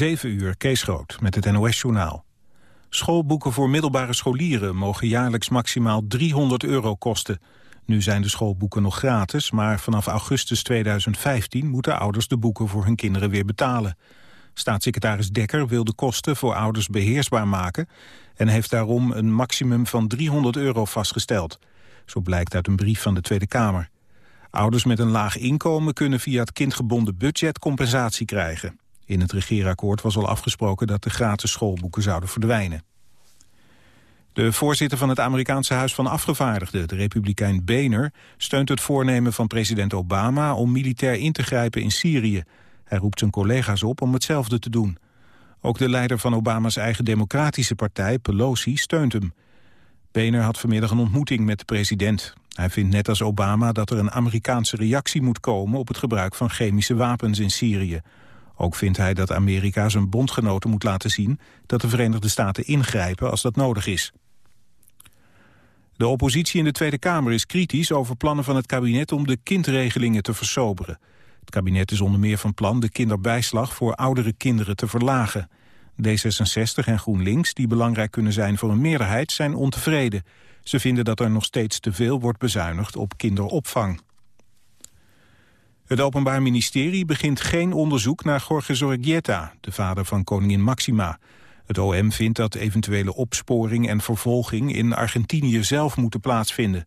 7 uur, Kees Groot, met het NOS-journaal. Schoolboeken voor middelbare scholieren mogen jaarlijks maximaal 300 euro kosten. Nu zijn de schoolboeken nog gratis, maar vanaf augustus 2015 moeten ouders de boeken voor hun kinderen weer betalen. Staatssecretaris Dekker wil de kosten voor ouders beheersbaar maken en heeft daarom een maximum van 300 euro vastgesteld. Zo blijkt uit een brief van de Tweede Kamer. Ouders met een laag inkomen kunnen via het kindgebonden budget compensatie krijgen. In het regeerakkoord was al afgesproken dat de gratis schoolboeken zouden verdwijnen. De voorzitter van het Amerikaanse Huis van Afgevaardigden, de republikein Boehner, steunt het voornemen van president Obama om militair in te grijpen in Syrië. Hij roept zijn collega's op om hetzelfde te doen. Ook de leider van Obama's eigen democratische partij, Pelosi, steunt hem. Boehner had vanmiddag een ontmoeting met de president. Hij vindt net als Obama dat er een Amerikaanse reactie moet komen op het gebruik van chemische wapens in Syrië. Ook vindt hij dat Amerika zijn bondgenoten moet laten zien dat de Verenigde Staten ingrijpen als dat nodig is. De oppositie in de Tweede Kamer is kritisch over plannen van het kabinet om de kindregelingen te versoberen. Het kabinet is onder meer van plan de kinderbijslag voor oudere kinderen te verlagen. D66 en GroenLinks, die belangrijk kunnen zijn voor een meerderheid, zijn ontevreden. Ze vinden dat er nog steeds te veel wordt bezuinigd op kinderopvang. Het Openbaar Ministerie begint geen onderzoek naar Jorge Zorregieta, de vader van koningin Maxima. Het OM vindt dat eventuele opsporing en vervolging in Argentinië zelf moeten plaatsvinden.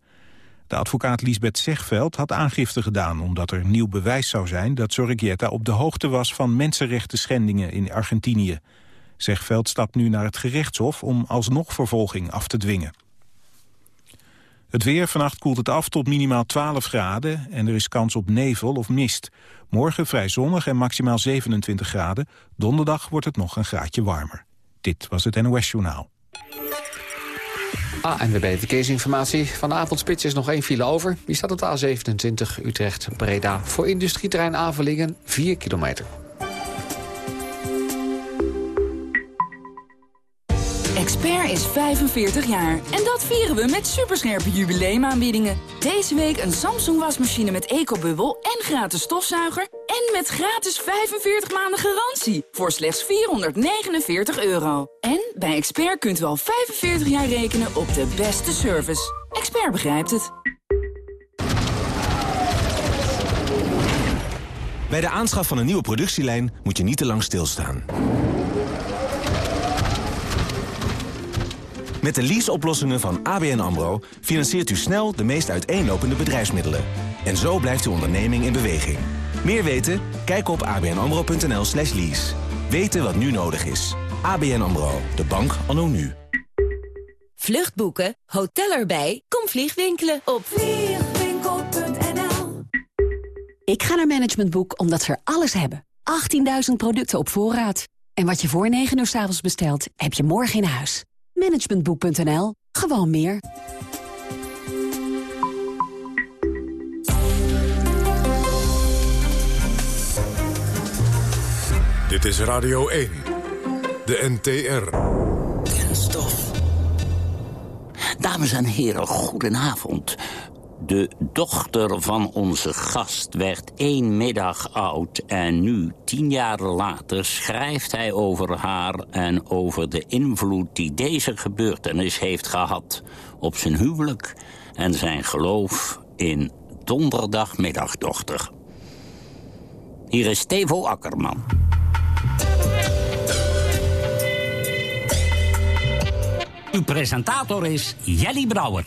De advocaat Lisbeth Zegveld had aangifte gedaan omdat er nieuw bewijs zou zijn dat Zorregieta op de hoogte was van mensenrechten schendingen in Argentinië. Zegveld stapt nu naar het gerechtshof om alsnog vervolging af te dwingen. Het weer, vannacht koelt het af tot minimaal 12 graden en er is kans op nevel of mist. Morgen vrij zonnig en maximaal 27 graden. Donderdag wordt het nog een graadje warmer. Dit was het NOS Journaal. Ah, we bij verkeersinformatie. Van de avondspits is nog één file over. Die staat op de A27 Utrecht-Breda. Voor industrieterrein Avelingen 4 kilometer. Is 45 jaar en dat vieren we met superscherpe jubileumaanbiedingen. Deze week een Samsung wasmachine met ecobubbel en gratis stofzuiger... en met gratis 45 maanden garantie voor slechts 449 euro. En bij Expert kunt u al 45 jaar rekenen op de beste service. Expert begrijpt het. Bij de aanschaf van een nieuwe productielijn moet je niet te lang stilstaan. Met de leaseoplossingen van ABN AMRO financiert u snel de meest uiteenlopende bedrijfsmiddelen. En zo blijft uw onderneming in beweging. Meer weten? Kijk op abnamro.nl slash lease. Weten wat nu nodig is. ABN AMRO, de bank anno nu. Vluchtboeken, hotel erbij, kom vliegwinkelen op vliegwinkel.nl Ik ga naar Management Boek omdat ze er alles hebben. 18.000 producten op voorraad. En wat je voor 9 uur s avonds bestelt, heb je morgen in huis. Managementboek.nl. Gewoon meer. Dit is Radio 1. De NTR. Kenstof. Dames en heren, goedenavond. De dochter van onze gast werd één middag oud... en nu, tien jaar later, schrijft hij over haar... en over de invloed die deze gebeurtenis heeft gehad... op zijn huwelijk en zijn geloof in donderdagmiddagdochter. Hier is Stevo Akkerman. Uw presentator is Jelly Brouwer.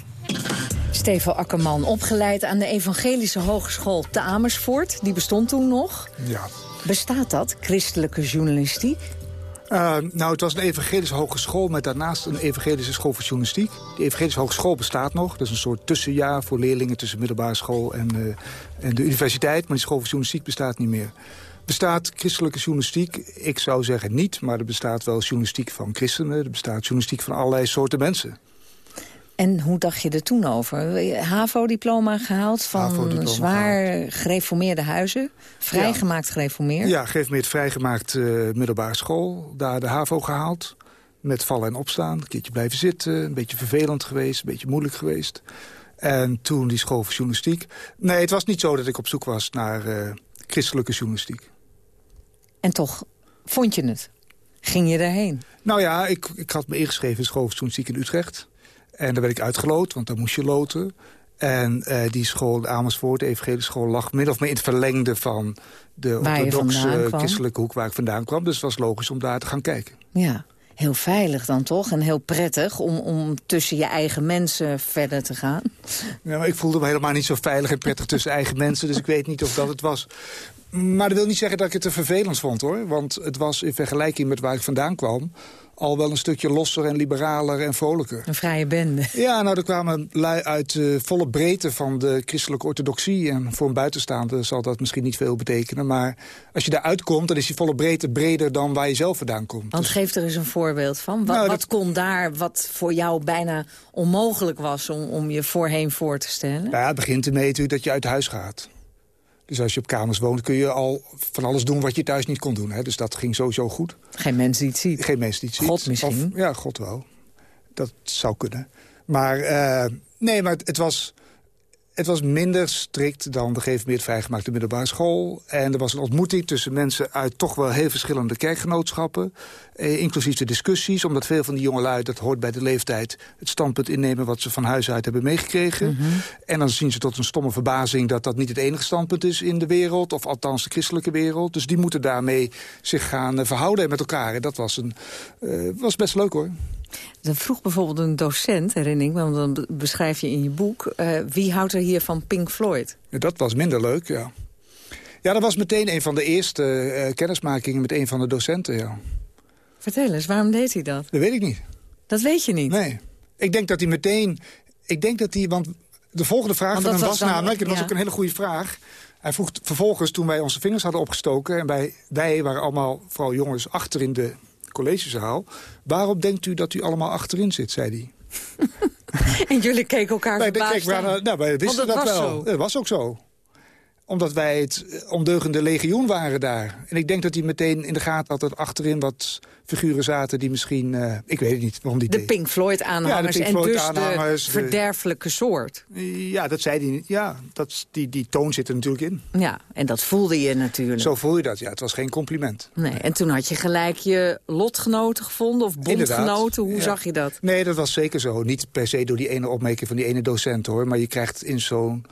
Steven Akkerman, opgeleid aan de Evangelische Hogeschool te Amersfoort. Die bestond toen nog. Ja. Bestaat dat, christelijke journalistiek? Uh, nou, het was een evangelische hogeschool met daarnaast een evangelische school voor journalistiek. Die evangelische hogeschool bestaat nog. Dat is een soort tussenjaar voor leerlingen tussen middelbare school en, uh, en de universiteit. Maar die school voor journalistiek bestaat niet meer. Bestaat christelijke journalistiek? Ik zou zeggen niet, maar er bestaat wel journalistiek van christenen. Er bestaat journalistiek van allerlei soorten mensen. En hoe dacht je er toen over? HAVO-diploma gehaald van zwaar gereformeerde huizen. Vrijgemaakt gereformeerd. Ja, gereformeerd vrijgemaakt uh, middelbare school. Daar de HAVO gehaald. Met vallen en opstaan. Een keertje blijven zitten. Een beetje vervelend geweest. Een beetje moeilijk geweest. En toen die school voor journalistiek. Nee, het was niet zo dat ik op zoek was naar uh, christelijke journalistiek. En toch vond je het? ging je daarheen? Nou ja, ik, ik had me ingeschreven in school in Utrecht. En daar werd ik uitgeloot, want daar moest je loten. En uh, die school, Amersfoort, de evangelische school... lag min of meer in het verlengde van de orthodoxe christelijke hoek waar ik vandaan kwam. Dus het was logisch om daar te gaan kijken. Ja, heel veilig dan toch? En heel prettig om, om tussen je eigen mensen verder te gaan? Ja, maar ik voelde me helemaal niet zo veilig en prettig tussen eigen mensen. Dus ik weet niet of dat het was. Maar dat wil niet zeggen dat ik het te vervelend vond, hoor. Want het was in vergelijking met waar ik vandaan kwam al wel een stukje losser en liberaler en vrolijker. Een vrije bende. Ja, nou, er kwamen lui uit uh, volle breedte van de christelijke orthodoxie. En voor een buitenstaander zal dat misschien niet veel betekenen. Maar als je daaruit komt, dan is die volle breedte breder dan waar je zelf vandaan komt. Want geef er eens een voorbeeld van. Wat, nou, wat kon daar, wat voor jou bijna onmogelijk was om, om je voorheen voor te stellen? Nou ja, het begint ermee natuurlijk dat je uit huis gaat. Dus als je op kamers woont, kun je al van alles doen wat je thuis niet kon doen. Hè? Dus dat ging sowieso goed. Geen mens die het ziet. Geen mens die het ziet. God misschien. ja, God wel. Dat zou kunnen. Maar uh, nee, maar het, het was het was minder strikt dan de gegeven vrijgemaakte middelbare school. En er was een ontmoeting tussen mensen uit toch wel heel verschillende kerkgenootschappen. Eh, inclusief de discussies, omdat veel van die jongelui, dat hoort bij de leeftijd... het standpunt innemen wat ze van huis uit hebben meegekregen. Mhm. En dan zien ze tot een stomme verbazing dat dat niet het enige standpunt is in de wereld. Of althans de christelijke wereld. Dus die moeten daarmee zich gaan eh, verhouden met elkaar. En dat was, een, uh, was best leuk hoor. Dan vroeg bijvoorbeeld een docent, herinner ik me, want dan beschrijf je in je boek... Uh, wie houdt er hier van Pink Floyd? Dat was minder leuk, ja. Ja, dat was meteen een van de eerste uh, kennismakingen met een van de docenten, ja. Vertel eens, waarom deed hij dat? Dat weet ik niet. Dat weet je niet? Nee. Ik denk dat hij meteen... Ik denk dat hij... Want de volgende vraag want van hem was, was namelijk... Dat was ook een hele goede vraag... Hij vroeg vervolgens, toen wij onze vingers hadden opgestoken... en wij, wij waren allemaal, vooral jongens, achter in de collegezaal. Waarom denkt u dat u allemaal achterin zit, zei hij. en jullie keken elkaar verbaasd aan. Nou, wij wisten dat, wel. Zo. Dat was ook zo omdat wij het eh, ondeugende legioen waren daar. En ik denk dat hij meteen in de gaten had dat achterin wat figuren zaten... die misschien, uh, ik weet het niet waarom die De Pink Floyd-aanhangers ja, en dus aanhangers, de verderfelijke soort. Ja, dat zei hij niet. Ja, dat, die, die toon zit er natuurlijk in. Ja, en dat voelde je natuurlijk. Zo voel je dat, ja. Het was geen compliment. Nee, en toen had je gelijk je lotgenoten gevonden of bondgenoten. Hoe zag je dat? Nee, dat was zeker zo. Niet per se door die ene opmerking van die ene docent, hoor. Maar je krijgt in zo'n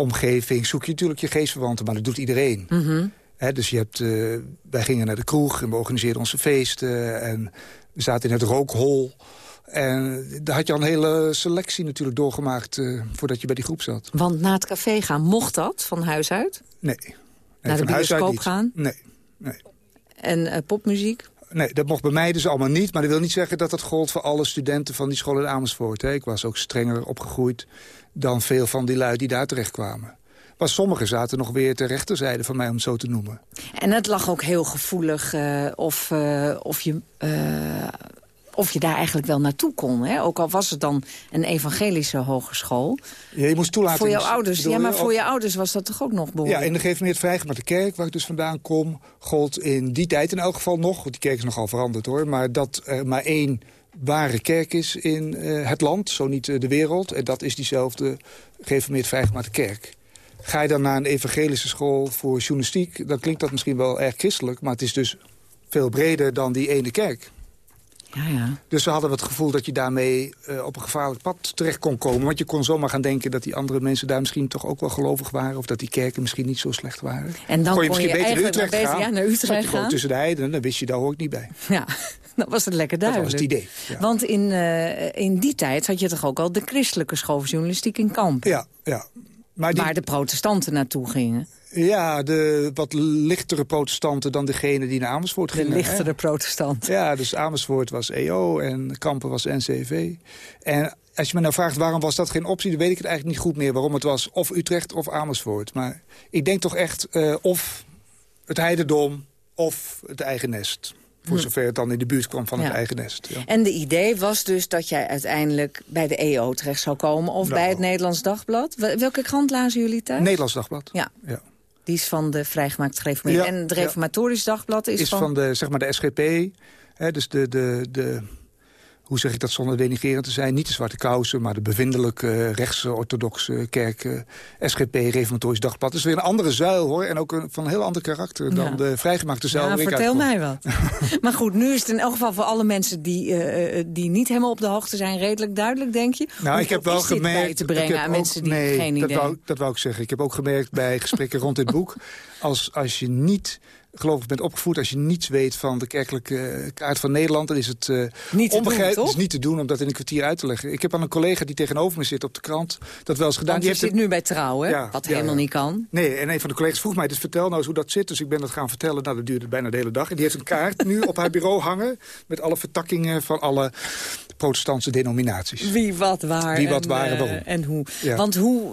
omgeving zoek je natuurlijk je geestverwanten, maar dat doet iedereen. Mhm. dus je hebt, uh, wij gingen naar de kroeg en we organiseerden onze feesten. En we zaten in het rookhol. En daar had je al een hele selectie natuurlijk doorgemaakt... Uh, voordat je bij die groep zat. Want na het café gaan, mocht dat van huis uit? Nee. nee naar de bioscoop gaan? Nee. nee. En uh, popmuziek? Nee, dat mocht bij mij dus allemaal niet. Maar dat wil niet zeggen dat dat gold voor alle studenten van die school in Amersfoort. Hè. Ik was ook strenger opgegroeid dan veel van die lui die daar terecht kwamen. Maar sommigen zaten nog weer ter rechterzijde van mij, om het zo te noemen. En het lag ook heel gevoelig uh, of, uh, of, je, uh, of je daar eigenlijk wel naartoe kon. Hè? Ook al was het dan een evangelische hogeschool. Ja, je moest toelaten... Voor jouw ouders, ja, maar voor je ouders was dat toch ook nog behoorlijk? Ja, in de gegeven moment de kerk, waar ik dus vandaan kom... gold in die tijd in elk geval nog, want die kerk is nogal veranderd hoor... maar dat er maar één ware kerk is in uh, het land, zo niet uh, de wereld. En dat is diezelfde gereformeerd vrijgemaakte kerk. Ga je dan naar een evangelische school voor journalistiek... dan klinkt dat misschien wel erg christelijk... maar het is dus veel breder dan die ene kerk. Ja, ja. Dus we hadden het gevoel dat je daarmee uh, op een gevaarlijk pad terecht kon komen. Want je kon zomaar gaan denken dat die andere mensen daar misschien toch ook wel gelovig waren. Of dat die kerken misschien niet zo slecht waren. En dan kon je, kon je beter naar Utrecht beter, gaan. Ja, naar Utrecht gaan. tussen de heiden, dan wist je daar hoor ik niet bij. Ja, dat was het lekker duidelijk. Dat was het idee. Want in, uh, in die tijd had je toch ook al de christelijke schooljournalistiek in kamp. Ja, ja. Maar die... Waar de protestanten naartoe gingen. Ja, de wat lichtere protestanten dan degene die naar Amersfoort gingen. De lichtere protestanten. Ja, dus Amersfoort was EO en Kampen was NCV. En als je me nou vraagt waarom was dat geen optie... dan weet ik het eigenlijk niet goed meer waarom het was of Utrecht of Amersfoort. Maar ik denk toch echt uh, of het heidendom of het eigen nest. Voor hm. zover het dan in de buurt kwam van het eigen nest. Ja. En de idee was dus dat jij uiteindelijk bij de EO terecht zou komen... of nou. bij het Nederlands Dagblad. Welke krant lazen jullie thuis? Nederlands Dagblad. Ja. ja. Die is van de vrijgemaakt gereformeerd. en het Reformatorisch Dagblad is, is van... de, zeg maar de SGP. Hè, dus de, de, de, hoe zeg ik dat zonder denigrerend te zijn... niet de zwarte kousen, maar de bevindelijke rechtse orthodoxe kerk... SGP, Reformatorisch Dagblad. Dat is weer een andere zuil, hoor. En ook een, van een heel ander karakter dan de vrijgemaakte zuil. Ja, vertel mij wat. maar goed, nu is het in elk geval voor alle mensen... die, uh, die niet helemaal op de hoogte zijn, redelijk duidelijk, denk je? Nou, ik heb wel gemerkt... te brengen aan mensen die nee, geen idee... Dat wou, dat wou ik zeggen. Ik heb ook gemerkt bij gesprekken rond dit boek... als, als je niet gelovig bent opgevoed... als je niets weet van de kerkelijke kaart van Nederland... dan is het uh, niet onbegrijpelijk. is niet te doen om dat in een kwartier uit te leggen. Ik heb aan een collega die tegenover me zit op de krant... dat wel eens gedaan. Want die zit nu bij Trouw, hè? Ja, wat ja, helemaal niet kan. Nee, en een van de collega's vroeg mij... dus vertel nou eens hoe dat zit. Dus ik ben dat gaan vertellen. Nou, dat duurde bijna de hele dag. En die heeft een kaart nu op haar bureau hangen... met alle vertakkingen van alle protestantse denominaties. Wie wat waar. Wie wat waar en, waarom. en hoe. Want hoe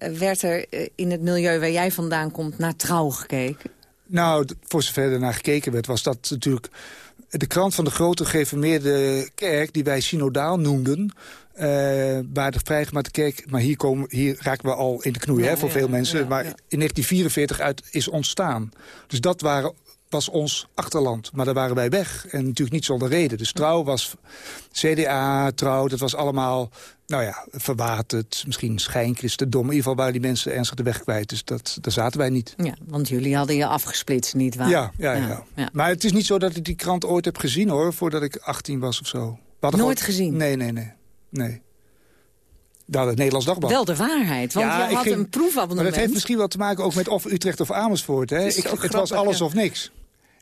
uh, werd er in het milieu waar jij vandaan komt naar Trouw gekeken? Nou, voor zover er naar gekeken werd, was dat natuurlijk... de krant van de grote gereformeerde kerk, die wij synodaal noemden... Uh, waar de vrijgemaakte kerk... maar hier, komen, hier raken we al in de knoei hè, voor ja, veel mensen... Ja, maar in 1944 uit is ontstaan. Dus dat waren was ons achterland. Maar daar waren wij weg. En natuurlijk niet zonder reden. Dus trouw was CDA, trouw, dat was allemaal... nou ja, verwaterd, misschien schijnchristendom. In ieder geval waren die mensen ernstig de weg kwijt. Dus dat, daar zaten wij niet. Ja, want jullie hadden je afgesplitst, niet waar? Ja, ja, ja, ja. Maar het is niet zo dat ik die krant ooit heb gezien, hoor... voordat ik 18 was of zo. Nooit gezien? Nee, nee, nee. nee. Nou, het Nederlands Dagblad. Wel de waarheid, want ja, je had ging, een proefabonnement. Maar dat heeft misschien wel te maken ook met of Utrecht of Amersfoort. Hè? Ik, het was alles of niks.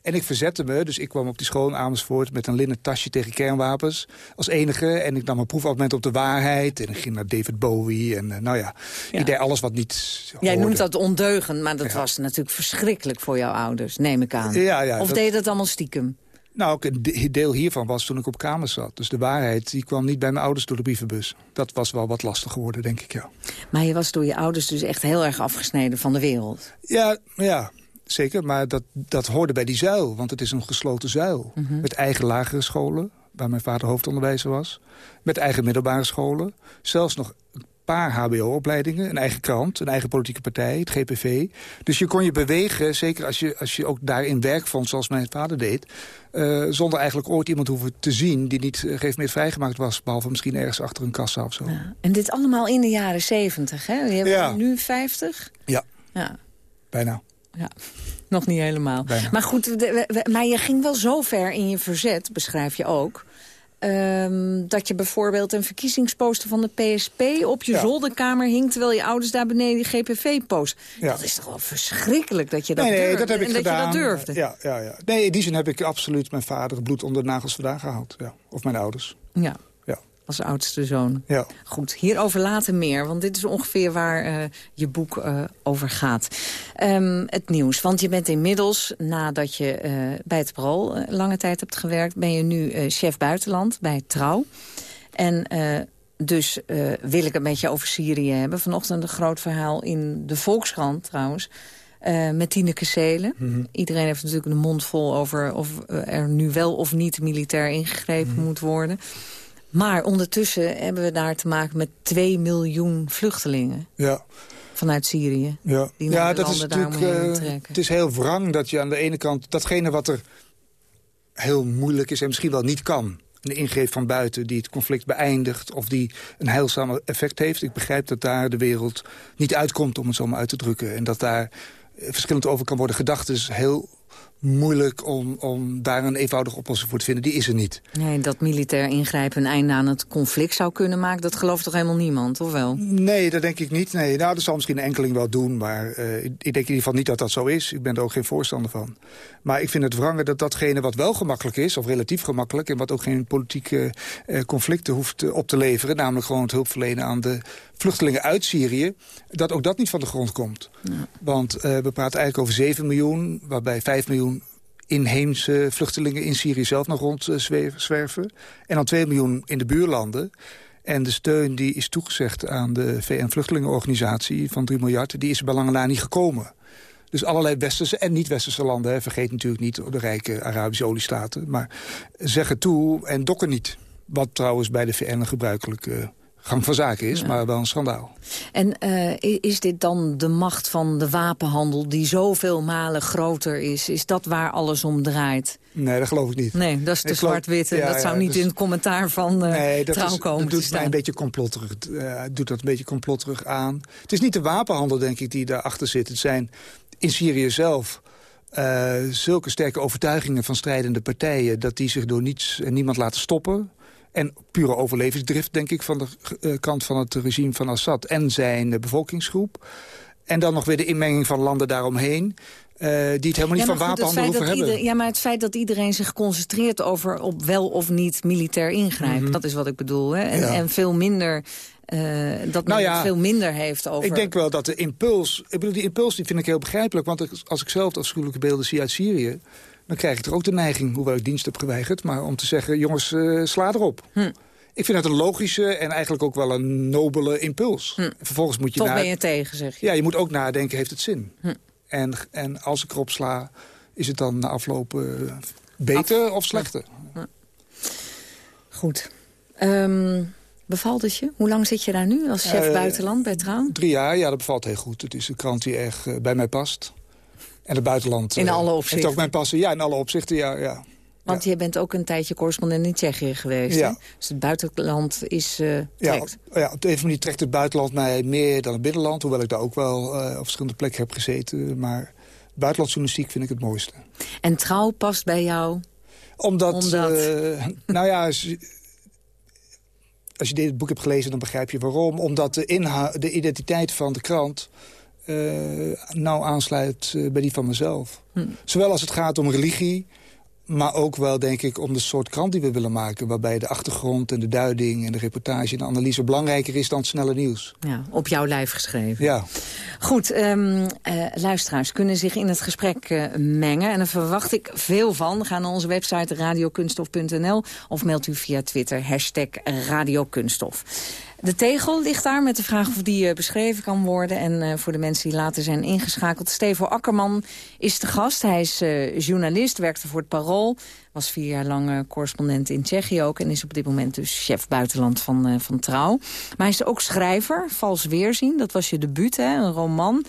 En ik verzette me, dus ik kwam op die school in Amersfoort... met een linnen tasje tegen kernwapens als enige. En ik nam een proefabonnement op de waarheid. En ik ging naar David Bowie. En uh, nou ja, ja, ik deed alles wat niet Jij noemt dat ondeugend, maar dat ja. was natuurlijk verschrikkelijk voor jouw ouders, neem ik aan. Ja, ja, of dat... deed je dat allemaal stiekem? Nou, een deel hiervan was toen ik op kamers zat. Dus de waarheid die kwam niet bij mijn ouders door de brievenbus. Dat was wel wat lastig geworden, denk ik, ja. Maar je was door je ouders dus echt heel erg afgesneden van de wereld? Ja, ja zeker. Maar dat, dat hoorde bij die zuil, want het is een gesloten zuil. Mm -hmm. Met eigen lagere scholen, waar mijn vader hoofdonderwijzer was. Met eigen middelbare scholen. Zelfs nog een paar hbo-opleidingen, een eigen krant, een eigen politieke partij, het GPV. Dus je kon je bewegen, zeker als je, als je ook daarin werk vond, zoals mijn vader deed... Uh, zonder eigenlijk ooit iemand hoeven te zien die niet uh, meer vrijgemaakt was... behalve misschien ergens achter een kassa of zo. Ja. En dit allemaal in de jaren zeventig, hè? Je hebt ja. nu 50? Ja, ja. bijna. Ja, nog niet helemaal. Bijna. Maar goed, de, maar je ging wel zo ver in je verzet, beschrijf je ook... Um, dat je bijvoorbeeld een verkiezingsposter van de PSP op je ja. zolderkamer hing... terwijl je ouders daar beneden GPV post. Ja. Dat is toch wel verschrikkelijk dat je dat nee, nee, durfde. dat heb ik en gedaan. dat je dat durfde. Ja, ja, ja. Nee, in die zin heb ik absoluut mijn vader bloed onder de nagels vandaan gehaald. Ja. Of mijn ouders. Ja. Als oudste zoon. Ja. Goed, hierover later meer, want dit is ongeveer waar uh, je boek uh, over gaat. Um, het nieuws, want je bent inmiddels, nadat je uh, bij het Parool lange tijd hebt gewerkt... ben je nu chef buitenland bij Trouw. En dus wil ik het met je over Syrië hebben. Vanochtend een groot verhaal in de Volkskrant trouwens... Uh, met Tineke Seelen. Mm -hmm. Iedereen heeft natuurlijk een mond vol over of er nu wel of niet militair ingegrepen mm -hmm. moet worden. Maar ondertussen hebben we daar te maken met 2 miljoen vluchtelingen. Ja. Vanuit Syrië. Ja, die ja dat is natuurlijk. Uh, het is heel wrang dat je aan de ene kant. datgene wat er heel moeilijk is en misschien wel niet kan. Een ingreep van buiten die het conflict beëindigt... of die een heilzaam effect heeft. Ik begrijp dat daar de wereld niet uitkomt, om het zo maar uit te drukken. En dat daar verschillend over kan worden gedacht. Dus heel moeilijk om, om daar een eenvoudige oplossing voor te vinden. Die is er niet. Nee, dat militair ingrijpen een einde aan het conflict zou kunnen maken... dat gelooft toch helemaal niemand, of wel? Nee, dat denk ik niet. Nee, nou, dat zal misschien een enkeling wel doen... maar uh, ik denk in ieder geval niet dat dat zo is. Ik ben er ook geen voorstander van. Maar ik vind het wrangen dat datgene wat wel gemakkelijk is... of relatief gemakkelijk... en wat ook geen politieke uh, conflicten hoeft uh, op te leveren... namelijk gewoon het hulpverlenen aan de vluchtelingen uit Syrië... dat ook dat niet van de grond komt. Ja. Want uh, we praten eigenlijk over 7 miljoen... waarbij 5 miljoen inheemse vluchtelingen in Syrië zelf nog rondzwerven. En dan 2 miljoen in de buurlanden. En de steun die is toegezegd aan de VN-vluchtelingenorganisatie van 3 miljard... die is er bij lange na niet gekomen. Dus allerlei westerse en niet-westerse landen... Hè, vergeet natuurlijk niet de rijke Arabische oliestaten... maar zeggen toe en dokken niet. Wat trouwens bij de VN een gebruikelijke gang van zaken is, maar wel een schandaal. En uh, is dit dan de macht van de wapenhandel die zoveel malen groter is? Is dat waar alles om draait? Nee, dat geloof ik niet. Nee, dat is te zwart-wit en ja, dat zou niet dus, in het commentaar van uh, nee, dat trouw komen dat doet mij een beetje complotterig, uh, doet dat een beetje complotterig aan. Het is niet de wapenhandel, denk ik, die daarachter zit. Het zijn in Syrië zelf... Uh, zulke sterke overtuigingen van strijdende partijen... dat die zich door niets en niemand laten stoppen. En pure overlevingsdrift, denk ik, van de uh, kant van het regime van Assad... en zijn uh, bevolkingsgroep. En dan nog weer de inmenging van landen daaromheen... Uh, die het helemaal niet van wapenhandel hoeven hebben. Ieder, ja, maar het feit dat iedereen zich concentreert over op wel of niet militair ingrijpen... Mm dat is wat ik bedoel. Hè? En, ja. en veel minder uh, dat men nou ja, veel minder heeft over... Ik denk wel dat de impuls... Ik bedoel, die impuls die vind ik heel begrijpelijk. Want als ik zelf afschuwelijke beelden zie uit Syrië... dan krijg ik er ook de neiging, hoewel ik dienst heb geweigerd... maar om te zeggen, jongens, uh, sla erop. Hm. Ik vind dat een logische en eigenlijk ook wel een nobele impuls. Hm. Vervolgens moet je Toch ben je tegen, zeg je. Ja, je moet ook nadenken, heeft het zin? Hm. En, en als ik erop sla, is het dan na afloop uh, beter Af of slechter? Goed. Um, Bevalt het je? Hoe lang zit je daar nu als chef uh, buitenland bij Trouw? Drie jaar, ja, dat bevalt heel goed. Het is een krant die erg bij mij past. En het buitenland... In alle opzichten? Het ook mijn passen, ja, in alle opzichten, ja. ja. Want ja. je bent ook een tijdje correspondent in Tsjechië geweest, ja. Hè? Dus het buitenland is uh, trekt. Ja, ja, op de een of manier trekt het buitenland mij meer dan het binnenland. Hoewel ik daar ook wel op verschillende plekken heb gezeten. Maar buitenlandsjournalistiek vind ik het mooiste. En Trouw past bij jou? Omdat, Omdat... nou ja als je dit boek hebt gelezen, dan begrijp je waarom. Omdat de, de identiteit van de krant nauw aansluit uh, bij die van mezelf. Hm. Zowel als het gaat om religie, maar ook wel, denk ik, om de soort krant die we willen maken. Waarbij de achtergrond en de duiding en de reportage en de analyse belangrijker is dan het snelle nieuws. Ja, op jouw lijf geschreven. Ja. Goed, um, uh, luisteraars kunnen zich in het gesprek uh, mengen. En daar verwacht ik veel van. Ga naar onze website radiokunstof.nl of mailt u via Twitter hashtag radiokunstof. De tegel ligt daar met de vraag of die uh, beschreven kan worden. En uh, voor de mensen die later zijn ingeschakeld. Stevo Akkerman is de gast. Hij is uh, journalist, werkte voor het Parool. Was vier jaar lang correspondent in Tsjechië ook. En is op dit moment dus chef buitenland van, van Trouw. Maar hij is ook schrijver. Vals Weerzien, dat was je debuut, hè? een roman.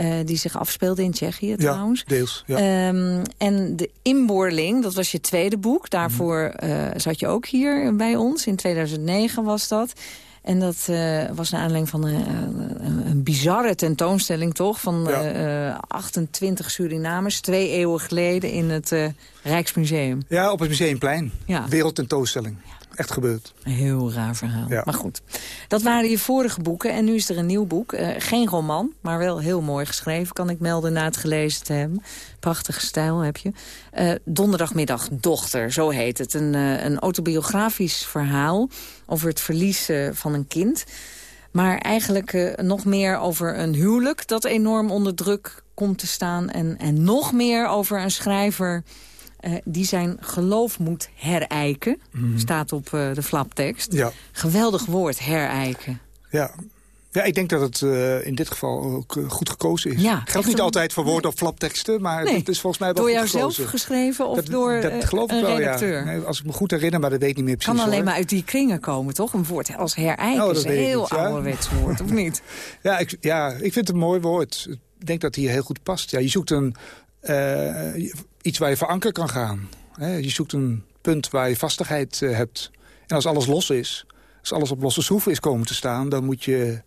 Uh, die zich afspeelde in Tsjechië trouwens. Ja, deels. Ja. Um, en De Inboorling, dat was je tweede boek. Daarvoor uh, zat je ook hier bij ons. In 2009 was dat. En dat uh, was naar aanleiding van een, een, bizarre tentoonstelling, toch? Van ja. uh, 28 Surinamers, twee eeuwen geleden in het Rijksmuseum. Ja, op het Museumplein. Ja. Wereldtentoonstelling. Echt gebeurd. Heel raar verhaal. Ja. Maar goed, dat waren je vorige boeken. En nu is er een nieuw boek. Uh, geen roman, maar wel heel mooi geschreven, kan ik melden na het gelezen te hebben. Prachtige stijl heb je. Uh, Donderdagmiddag Dochter, zo heet het. Een, uh, een autobiografisch verhaal over het verlies van een kind. Maar eigenlijk nog meer over een huwelijk dat enorm onder druk komt te staan. En, en nog meer over een schrijver uh, die zijn geloof moet herijken. Mm. Staat op uh, de flaptekst. Ja. Geweldig woord, herijken. Ja. Ja, ik denk dat het uh, in dit geval ook goed gekozen is. Ja, Geldt niet een... altijd voor woorden nee. of flapteksten, maar nee. het is volgens mij wel Door goed jou zelf geschreven of dat, door dat geloof een ik wel, redacteur? Ja. Nee, als ik me goed herinner, maar dat weet ik niet meer precies. kan alleen hoor. maar uit die kringen komen, toch? Een woord als herijken oh, is een heel niet, ja. ouderwets woord, of niet? Ja ik, ja, ik vind het een mooi woord. Ik denk dat het hier heel goed past. Ja, je zoekt een, uh, iets waar je voor anker kan gaan. Je zoekt een punt waar je vastigheid uh, hebt. En als alles los is, als alles op losse schroeven is komen te staan... dan moet je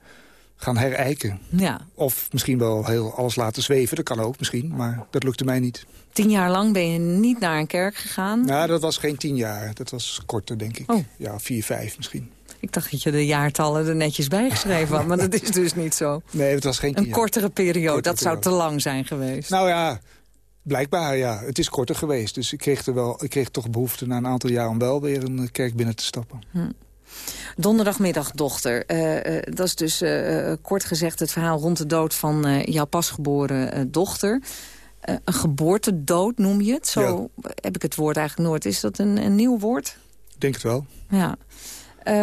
gaan herijken. Ja. Of misschien wel heel alles laten zweven, dat kan ook misschien. Maar dat lukte mij niet. Tien jaar lang ben je niet naar een kerk gegaan? Nou, dat was geen tien jaar. Dat was korter, denk ik. Oh. Ja, vier, vijf misschien. Ik dacht dat je de jaartallen er netjes bijgeschreven had, maar dat is dus niet zo. Nee, het was geen Een kortere periode, kortere dat periode. zou te lang zijn geweest. Nou ja, Blijkbaar, ja. Het is korter geweest. Dus ik kreeg, er wel, ik kreeg toch behoefte na een aantal jaar om wel weer een kerk binnen te stappen. Hm. Donderdagmiddag, dochter. Uh, uh, dat is dus uh, kort gezegd het verhaal rond de dood van jouw pasgeboren dochter. een geboortedood noem je het. Zo ja. heb ik het woord eigenlijk nooit. Is dat een, een nieuw woord? Ik denk het wel. Ja.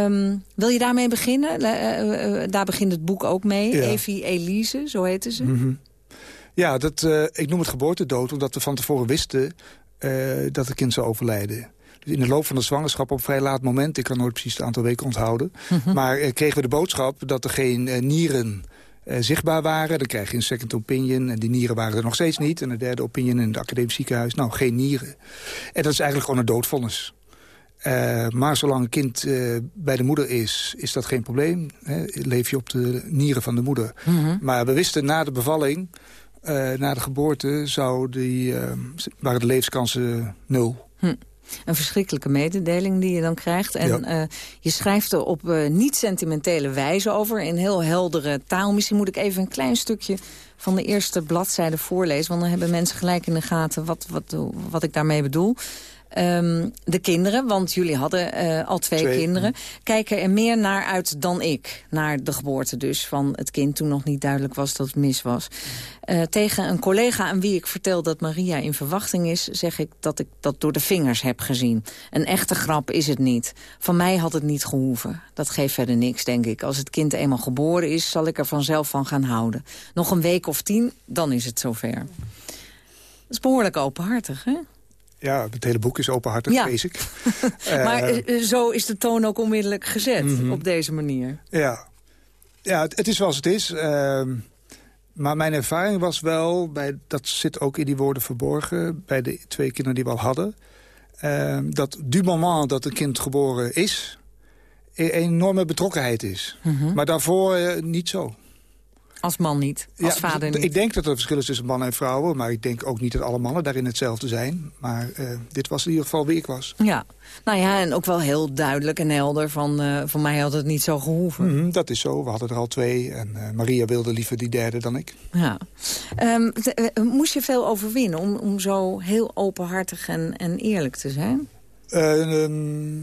Um, wil je daarmee beginnen? daar begint het boek ook mee. Ja. Evie Elise, zo heette ze. Mm -hmm. Ja, dat, uh, ik noem het geboortedood, omdat we van tevoren wisten uh, dat het kind zou overlijden. Dus in de loop van de zwangerschap op vrij laat moment... ik kan nooit precies het aantal weken onthouden... Mhm. maar eh, kregen we de boodschap dat er geen eh, nieren eh, zichtbaar waren. Dan krijg je een second opinion en die nieren waren er nog steeds niet. En een derde opinion in het academisch ziekenhuis. Nou, geen nieren. En dat is eigenlijk gewoon een doodvonnis. Eh, maar zolang een kind eh, bij de moeder is, is dat geen probleem. Hè? Leef je op de nieren van de moeder. Mhm. Maar we wisten na de bevalling, eh, na de geboorte... Zou die, eh, waren de levenskansen nul. Hm. Een verschrikkelijke mededeling die je dan krijgt. En Ja. eh, je schrijft er op eh, niet-sentimentele wijze over. In heel heldere taal. Misschien moet ik even een klein stukje van de eerste bladzijde voorlezen. Want dan hebben mensen gelijk in de gaten wat, wat, wat ik daarmee bedoel. Ehm, de kinderen, want jullie hadden eh, al twee, Twee, kinderen... kijken er meer naar uit dan ik. Naar de geboorte dus van het kind toen nog niet duidelijk was dat het mis was. Eh, tegen een collega aan wie ik vertel dat Maria in verwachting is... zeg ik dat ik dat door de vingers heb gezien. Een echte grap is het niet. Van mij had het niet gehoeven. Dat geeft verder niks, denk ik. Als het kind eenmaal geboren is, zal ik er vanzelf van gaan houden. Nog een week of tien, dan is het zover. Dat is behoorlijk openhartig, hè? Ja, het hele boek is openhartig, Ja. vrees ik. maar Eh, eh, eh, zo is de toon ook onmiddellijk gezet, Mhm. op deze manier. Ja, ja het, het is zoals het is. ehm, maar mijn ervaring was wel, bij, dat zit ook in die woorden verborgen... bij de twee kinderen die we al hadden... ehm, dat du moment dat een kind geboren is... een enorme betrokkenheid is. Mhm. Maar daarvoor eh, niet zo. Als man niet, als Ja, vader niet. Ik denk dat er verschil is tussen mannen en vrouwen... maar ik denk ook niet dat alle mannen daarin hetzelfde zijn. Maar eh, dit was in ieder geval wie ik was. Ja, nou ja, en ook wel heel duidelijk en helder van... eh voor mij had het niet zo gehoeven. Mhm, dat is zo, we hadden er al twee. En eh, Maria wilde liever die derde dan ik. Ja. Ehm, eh, moest je veel overwinnen om, om zo heel openhartig en, en eerlijk te zijn? Eh, ehm,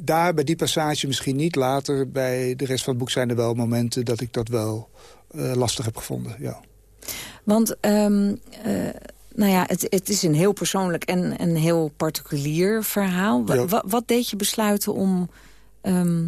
daar, bij die passage misschien niet. Later, bij de rest van het boek zijn er wel momenten... dat ik dat wel eh, lastig heb gevonden, ja. Want ehm, eh, nou ja, het, het is een heel persoonlijk en een heel particulier verhaal. Ja. wat deed je besluiten om ehm,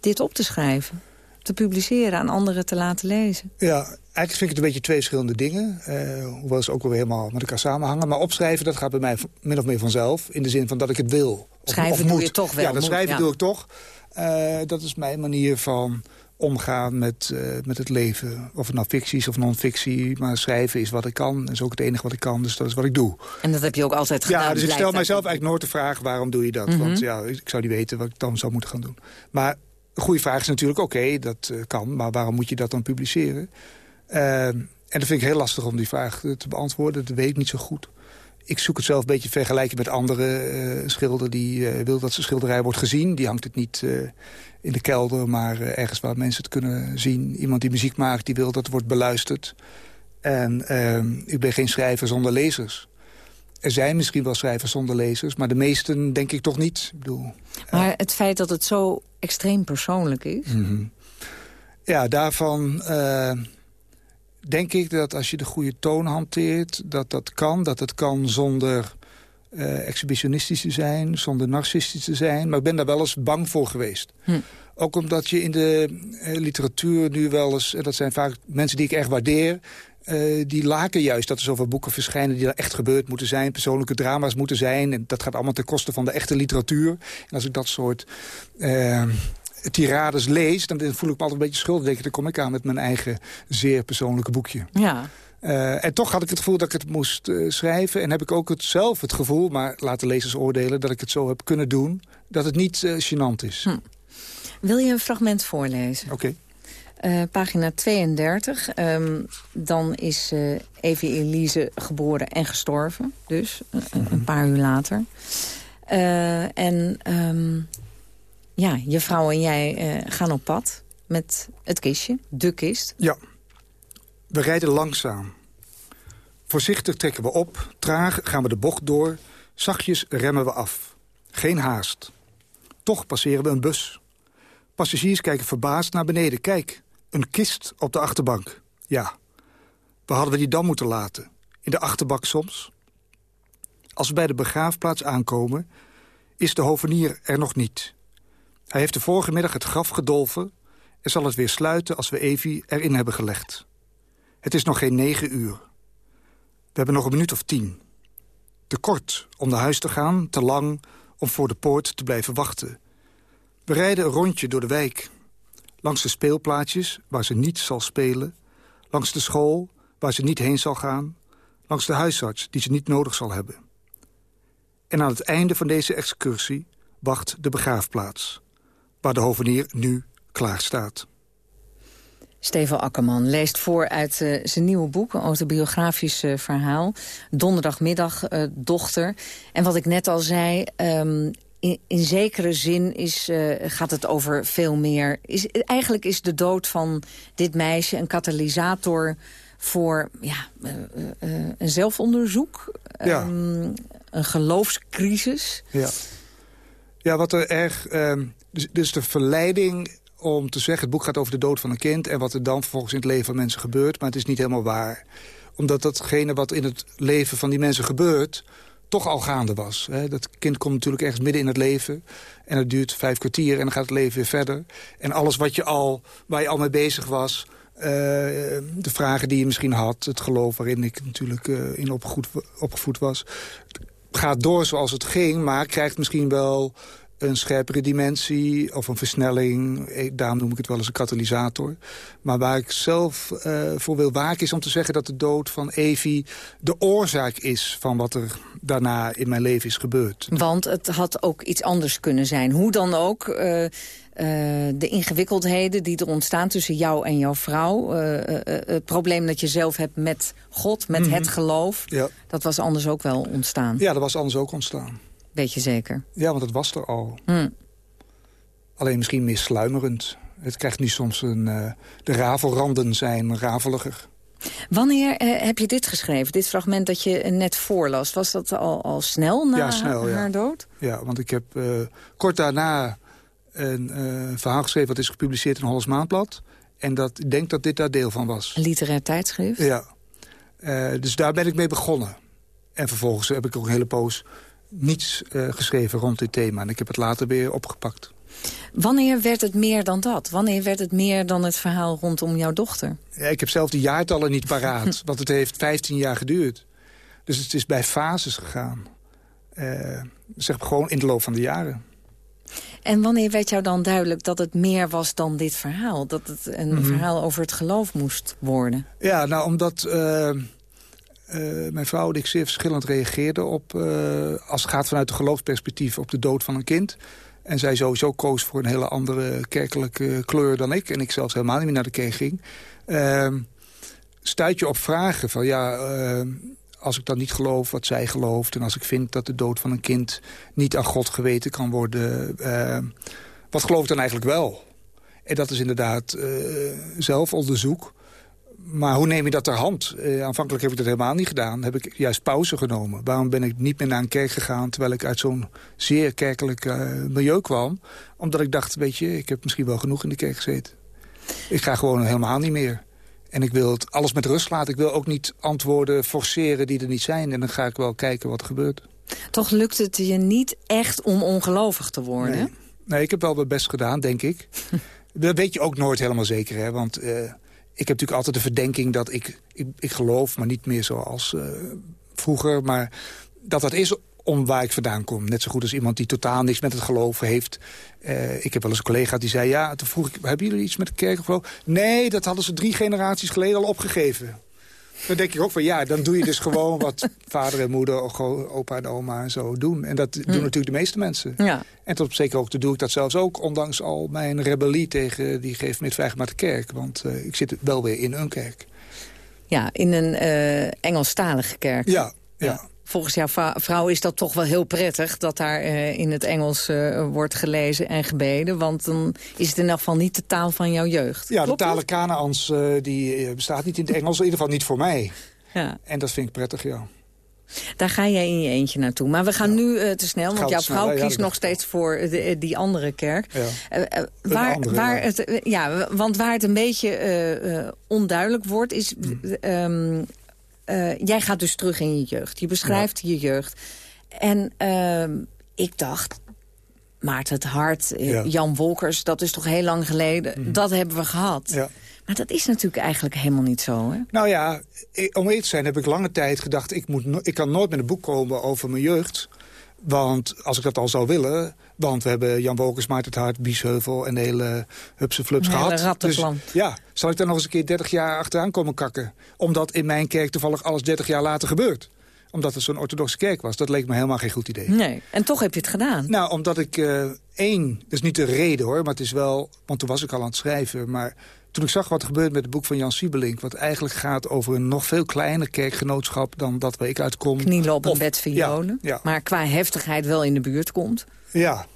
dit op te schrijven? Te publiceren, aan anderen te laten lezen? Ja, eigenlijk vind ik het een beetje twee verschillende dingen. Eh, hoewel ze ook wel weer helemaal met elkaar samenhangen. Maar opschrijven, dat gaat bij mij min of meer vanzelf. In de zin van dat ik het wil. Of, Schrijven of doe moet. je toch wel, Ja, dat moet, schrijven ja. doe ik toch. Eh, dat is mijn manier van omgaan met, eh, met het leven. Of het nou fictie is of non-fictie. Maar schrijven is wat ik kan. Dat is ook het enige wat ik kan, dus dat is wat ik doe. En dat heb je ook altijd gedaan. Ja, dus ik stel mijzelf eigenlijk nooit de vraag... waarom doe je dat? Mhm. Want ja, ik zou niet weten wat ik dan zou moeten gaan doen. Maar een goede vraag is natuurlijk... oké, dat kan, maar waarom moet je dat dan publiceren? Ehm, en dat vind ik heel lastig om die vraag te beantwoorden. Dat weet ik niet zo goed. Ik zoek het zelf een beetje vergelijken met andere eh schilder... die eh, wil dat zijn schilderij wordt gezien. Die hangt het niet eh, in de kelder, maar ergens waar mensen het kunnen zien. Iemand die muziek maakt, die wil dat het wordt beluisterd. En ehm, ik ben geen schrijver zonder lezers. Er zijn misschien wel schrijvers zonder lezers, maar de meesten denk ik toch niet. Ik bedoel, Maar het feit dat het zo extreem persoonlijk is... Mhm. Ja, daarvan denk ik dat als je de goede toon hanteert... dat dat kan, dat het kan zonder eh, exhibitionistisch te zijn... zonder narcistisch te zijn. Maar ik ben daar wel eens bang voor geweest. Hm. Ook omdat je in de eh, literatuur nu wel eens... en dat zijn vaak mensen die ik echt waardeer... eh, die laken juist dat er zoveel boeken verschijnen... die er echt gebeurd moeten zijn, persoonlijke drama's moeten zijn. En dat gaat allemaal ten koste van de echte literatuur. En als ik dat soort eh, tirades lees... dan voel ik me altijd een beetje schuldig. Dan kom ik aan met mijn eigen zeer persoonlijke boekje. Ja, Eh, en toch had ik het gevoel dat ik het moest eh, schrijven. En heb ik ook het, zelf het gevoel, maar laat de lezers oordelen... dat ik het zo heb kunnen doen, dat het niet eh gênant is. Hm. Wil je een fragment voorlezen? Oké. Pagina 32. Ehm, dan is Evie Elise geboren en gestorven. Dus een paar uur later. En ehm, ja, je vrouw en jij eh, gaan op pad met het kistje, de kist. Ja. We rijden langzaam. Voorzichtig trekken we op, traag gaan we de bocht door... zachtjes remmen we af. Geen haast. Toch passeren we een bus. Passagiers kijken verbaasd naar beneden. Kijk, een kist op de achterbank. Ja, waar hadden we die dan moeten laten? In de achterbak soms? Als we bij de begraafplaats aankomen... is de hovenier er nog niet. Hij heeft de vorige middag het graf gedolven... en zal het weer sluiten als we Evie erin hebben gelegd. Het is nog geen negen uur. We hebben nog een minuut of tien. Te kort om naar huis te gaan, te lang om voor de poort te blijven wachten. We rijden een rondje door de wijk. Langs de speelplaatjes, waar ze niet zal spelen. Langs de school, waar ze niet heen zal gaan. Langs de huisarts, die ze niet nodig zal hebben. En aan het einde van deze excursie wacht de begraafplaats... waar de hovenier nu klaar staat. Steven Akkerman leest voor uit uh, zijn nieuwe boek, een autobiografisch uh, verhaal. Donderdagmiddag, uh, dochter. En wat ik net al zei, um, in, in, zekere zin is, gaat het over veel meer. Is, eigenlijk is de dood van dit meisje een katalysator voor ja, een zelfonderzoek. Ja. Um, een geloofscrisis. Ja, ja wat er erg... Um, dus, dus de verleiding om te zeggen... het boek gaat over de dood van een kind... en wat er dan vervolgens in het leven van mensen gebeurt. Maar het is niet helemaal waar. Omdat datgene wat in het leven van die mensen gebeurt... toch al gaande was. Dat kind komt natuurlijk ergens midden in het leven... en het duurt vijf kwartier en dan gaat het leven weer verder. En alles wat je al, waar je al mee bezig was... Uh, de vragen die je misschien had, het geloof waarin ik natuurlijk uh, in opgevoed was... gaat door zoals het ging, maar krijgt misschien wel een scherpere dimensie of een versnelling. Daarom noem ik het wel eens een katalysator. Maar waar ik zelf uh, voor wil waken is om te zeggen dat de dood van Evie... de oorzaak is van wat er daarna in mijn leven is gebeurd. Want het had ook iets anders kunnen zijn. Hoe dan ook... Uh... Uh, de ingewikkeldheden die er ontstaan tussen jou en jouw vrouw. Uh, uh, het probleem dat je zelf hebt met God, met mm -hmm. het geloof. Ja. Dat was anders ook wel ontstaan. Ja, dat was anders ook ontstaan. Weet je zeker? Ja, want het was er al. Hmm. Alleen misschien meer sluimerend. Het krijgt nu soms een... Uh, de ravelranden zijn raveliger. Wanneer uh, heb je dit geschreven? Dit fragment dat je net voorlas. Was dat al, al snel na ja, snel, haar, ja. haar dood? Ja, want ik heb uh, kort daarna een verhaal geschreven... dat is gepubliceerd in Hollands Maandblad. En dat, ik denk dat dit daar deel van was. Een literair tijdschrift? Ja. dus daar ben ik mee begonnen. En vervolgens heb ik ook een hele poos niets uh, geschreven rond dit thema. En ik heb het later weer opgepakt. Wanneer werd het meer dan dat? Wanneer werd het meer dan het verhaal rondom jouw dochter? Ja, ik heb zelf de jaartallen niet paraat, want het heeft 15 jaar geduurd. Dus het is bij fases gegaan. Uh, zeg gewoon in de loop van de jaren. En wanneer werd jou dan duidelijk dat het meer was dan dit verhaal? Dat het een mm -hmm. verhaal over het geloof moest worden? Ja, nou omdat... Uh, uh, mijn vrouw en ik zeer verschillend reageerden op... Uh, als het gaat vanuit de geloofsperspectief op de dood van een kind. En zij sowieso koos voor een hele andere kerkelijke kleur dan ik. En ik zelfs helemaal niet meer naar de kerk ging. Uh, stuit je op vragen van ja... als ik dan niet geloof wat zij gelooft... en als ik vind dat de dood van een kind niet aan God geweten kan worden... wat geloof ik dan eigenlijk wel? En dat is inderdaad zelfonderzoek maar hoe neem je dat ter hand? Uh, aanvankelijk heb ik dat helemaal niet gedaan. Heb ik juist pauze genomen. Waarom ben ik niet meer naar een kerk gegaan... terwijl ik uit zo'n zeer kerkelijk uh, milieu kwam? Omdat ik dacht, weet je, ik heb misschien wel genoeg in de kerk gezeten. Ik ga gewoon helemaal niet meer. En ik wil het alles met rust laten. Ik wil ook niet antwoorden forceren die er niet zijn. En dan ga ik wel kijken wat er gebeurt. Toch lukt het je niet echt om ongelovig te worden? Nee, nee ik heb wel mijn best gedaan, denk ik. dat weet je ook nooit helemaal zeker, hè. Want... Uh, ik heb natuurlijk altijd de verdenking dat ik, ik, geloof... maar niet meer zoals uh, vroeger. Maar dat dat is om waar ik vandaan kom. Net zo goed als iemand die totaal niks met het geloven heeft. Uh, ik heb wel eens een collega die zei... ja, toen vroeg ik, hebben jullie iets met de kerk geloof? Nee, dat hadden ze drie generaties geleden al opgegeven. Dan denk ik ook van ja, dan doe je dus gewoon wat vader en moeder, opa en oma en zo doen. En dat doen hm. natuurlijk de meeste mensen. Ja. En tot op zeker ook doe ik dat zelfs ook, ondanks al mijn rebellie tegen die geeft met de kerk. Want uh, ik zit wel weer in een kerk. Ja, in een uh, Engelstalige kerk. Ja, ja. ja. Volgens jouw vrouw is dat toch wel heel prettig... dat daar uh, in het Engels uh, wordt gelezen en gebeden. Want dan is het in elk geval niet de taal van jouw jeugd. Ja, Klopt de talen Kanaans uh, die bestaat niet in het Engels. In ieder geval niet voor mij. Ja. En dat vind ik prettig, ja. Daar ga jij in je eentje naartoe. Maar we gaan ja. nu te snel, want jouw vrouw kiest nog steeds voor de, die andere kerk. Ja. Waar, andere, waar het, ja, want waar het een beetje onduidelijk wordt... is mm. um, uh, jij gaat dus terug in je jeugd. Je beschrijft ja. je jeugd. En uh, ik dacht, Maarten het Hart, ja. Jan Wolkers, dat is toch heel lang geleden. Mm. Dat hebben we gehad. Ja. Maar dat is natuurlijk eigenlijk helemaal niet zo, hè? Nou ja, om eerlijk te zijn heb ik lange tijd gedacht... ik, moet ik kan nooit met een boek komen over mijn jeugd. Want als ik dat al zou willen... want we hebben Jan Maarten het Hart, Biesheuvel... en de hele Hupse Flups gehad. Dus ja, zal ik daar nog eens een keer 30 jaar achteraan komen kakken? Omdat in mijn kerk toevallig alles 30 jaar later gebeurt omdat het zo'n orthodoxe kerk was. Dat leek me helemaal geen goed idee. Nee, en toch heb je het gedaan. Nou, omdat ik uh, één, dat is niet de reden hoor... maar het is wel, want toen was ik al aan het schrijven... maar toen ik zag wat er gebeurde met het boek van Jan Siebelink... wat eigenlijk gaat over een nog veel kleiner kerkgenootschap... dan dat waar ik uitkom. Knielen op een bed violen. Ja, Maar qua heftigheid wel in de buurt komt. Ja,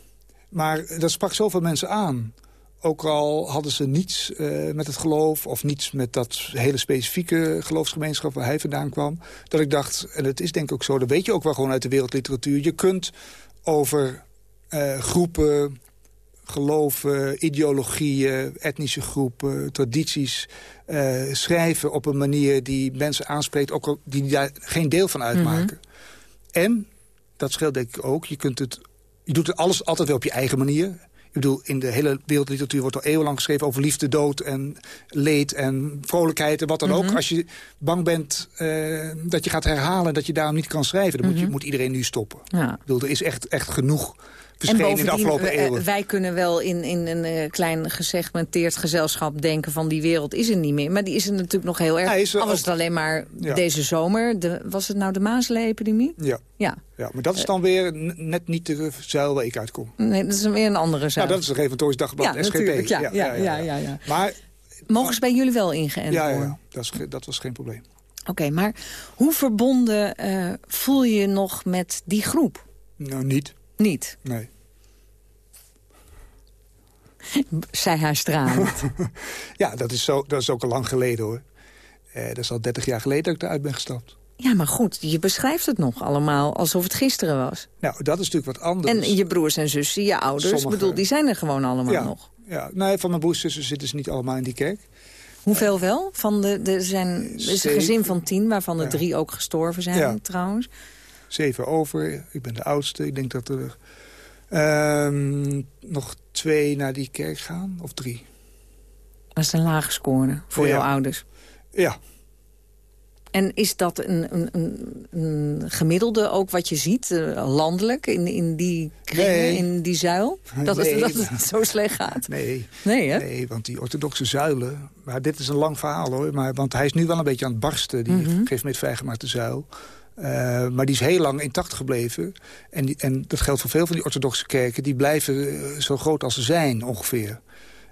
maar dat sprak zoveel mensen aan. Ook al hadden ze niets uh, met het geloof... of niets met dat hele specifieke geloofsgemeenschap waar hij vandaan kwam... dat ik dacht, en het is denk ik ook zo... dat weet je ook wel gewoon uit de wereldliteratuur... je kunt over uh, groepen, geloven, ideologieën, etnische groepen, tradities... Uh, schrijven op een manier die mensen aanspreekt... ook al die daar geen deel van uitmaken. Mm -hmm. En, dat scheelt denk ik ook, je, kunt het, je doet het alles altijd wel op je eigen manier... Ik bedoel, in de hele wereldliteratuur wordt al eeuwenlang geschreven... over liefde, dood en leed en vrolijkheid en wat dan ook. Als je bang bent uh, dat je gaat herhalen dat je daarom niet kan schrijven... dan moet, je, moet iedereen nu stoppen. Ja. Ik bedoel, er is echt, echt genoeg en in de afgelopen eeuwen. Wij kunnen wel in, in een uh, klein gesegmenteerd gezelschap denken van die wereld is er niet meer. Maar die is er natuurlijk nog heel erg. Ja, Al was het alleen maar ja. deze zomer. De, was het nou de Maasle-epidemie? Ja. ja. Ja, maar dat is dan weer net niet de zuil waar ik uitkom. Nee, dat is weer een andere zuil. Nou, dat is een Reventorisch Dagblad, ja, SGP. Ja, ja, ja, ja, ja. Maar, Mogen ze bij jullie wel ingeënt ja, worden? Ja, dat, is, dat was geen probleem. Oké, okay, maar hoe verbonden uh, voel je je nog met die groep? Nou, niet. Niet? Nee. Zij haar stralend. ja, dat is, zo, dat is ook al lang geleden hoor. Eh, dat is al 30 jaar geleden dat ik eruit ben gestapt. Ja, maar goed, je beschrijft het nog allemaal alsof het gisteren was. Nou, dat is natuurlijk wat anders. En je broers en zussen, je ouders, Sommige... bedoel, die zijn er gewoon allemaal ja, nog. Ja, nee, van mijn broers en zussen zitten ze niet allemaal in die kerk. Hoeveel wel? Van de, de zijn, er is een gezin van tien, waarvan er ja. drie ook gestorven zijn ja. trouwens. Zeven over, ik ben de oudste. Ik denk dat er uh, nog twee naar die kerk gaan, of drie. Dat is een lage score voor ja. jouw ouders. Ja. En is dat een, een, een, gemiddelde ook wat je ziet, uh, landelijk, in, in die kringen, nee. in die zuil? Dat, nee. het, dat het zo slecht gaat? Nee. Nee, hè? nee, want die orthodoxe zuilen... Maar dit is een lang verhaal, hoor. Maar, want hij is nu wel een beetje aan het barsten, die mm -hmm. geeft met vrijgemaakte zuil. Uh, maar die is heel lang intact gebleven. En, die, en dat geldt voor veel van die orthodoxe kerken. Die blijven uh, zo groot als ze zijn, ongeveer.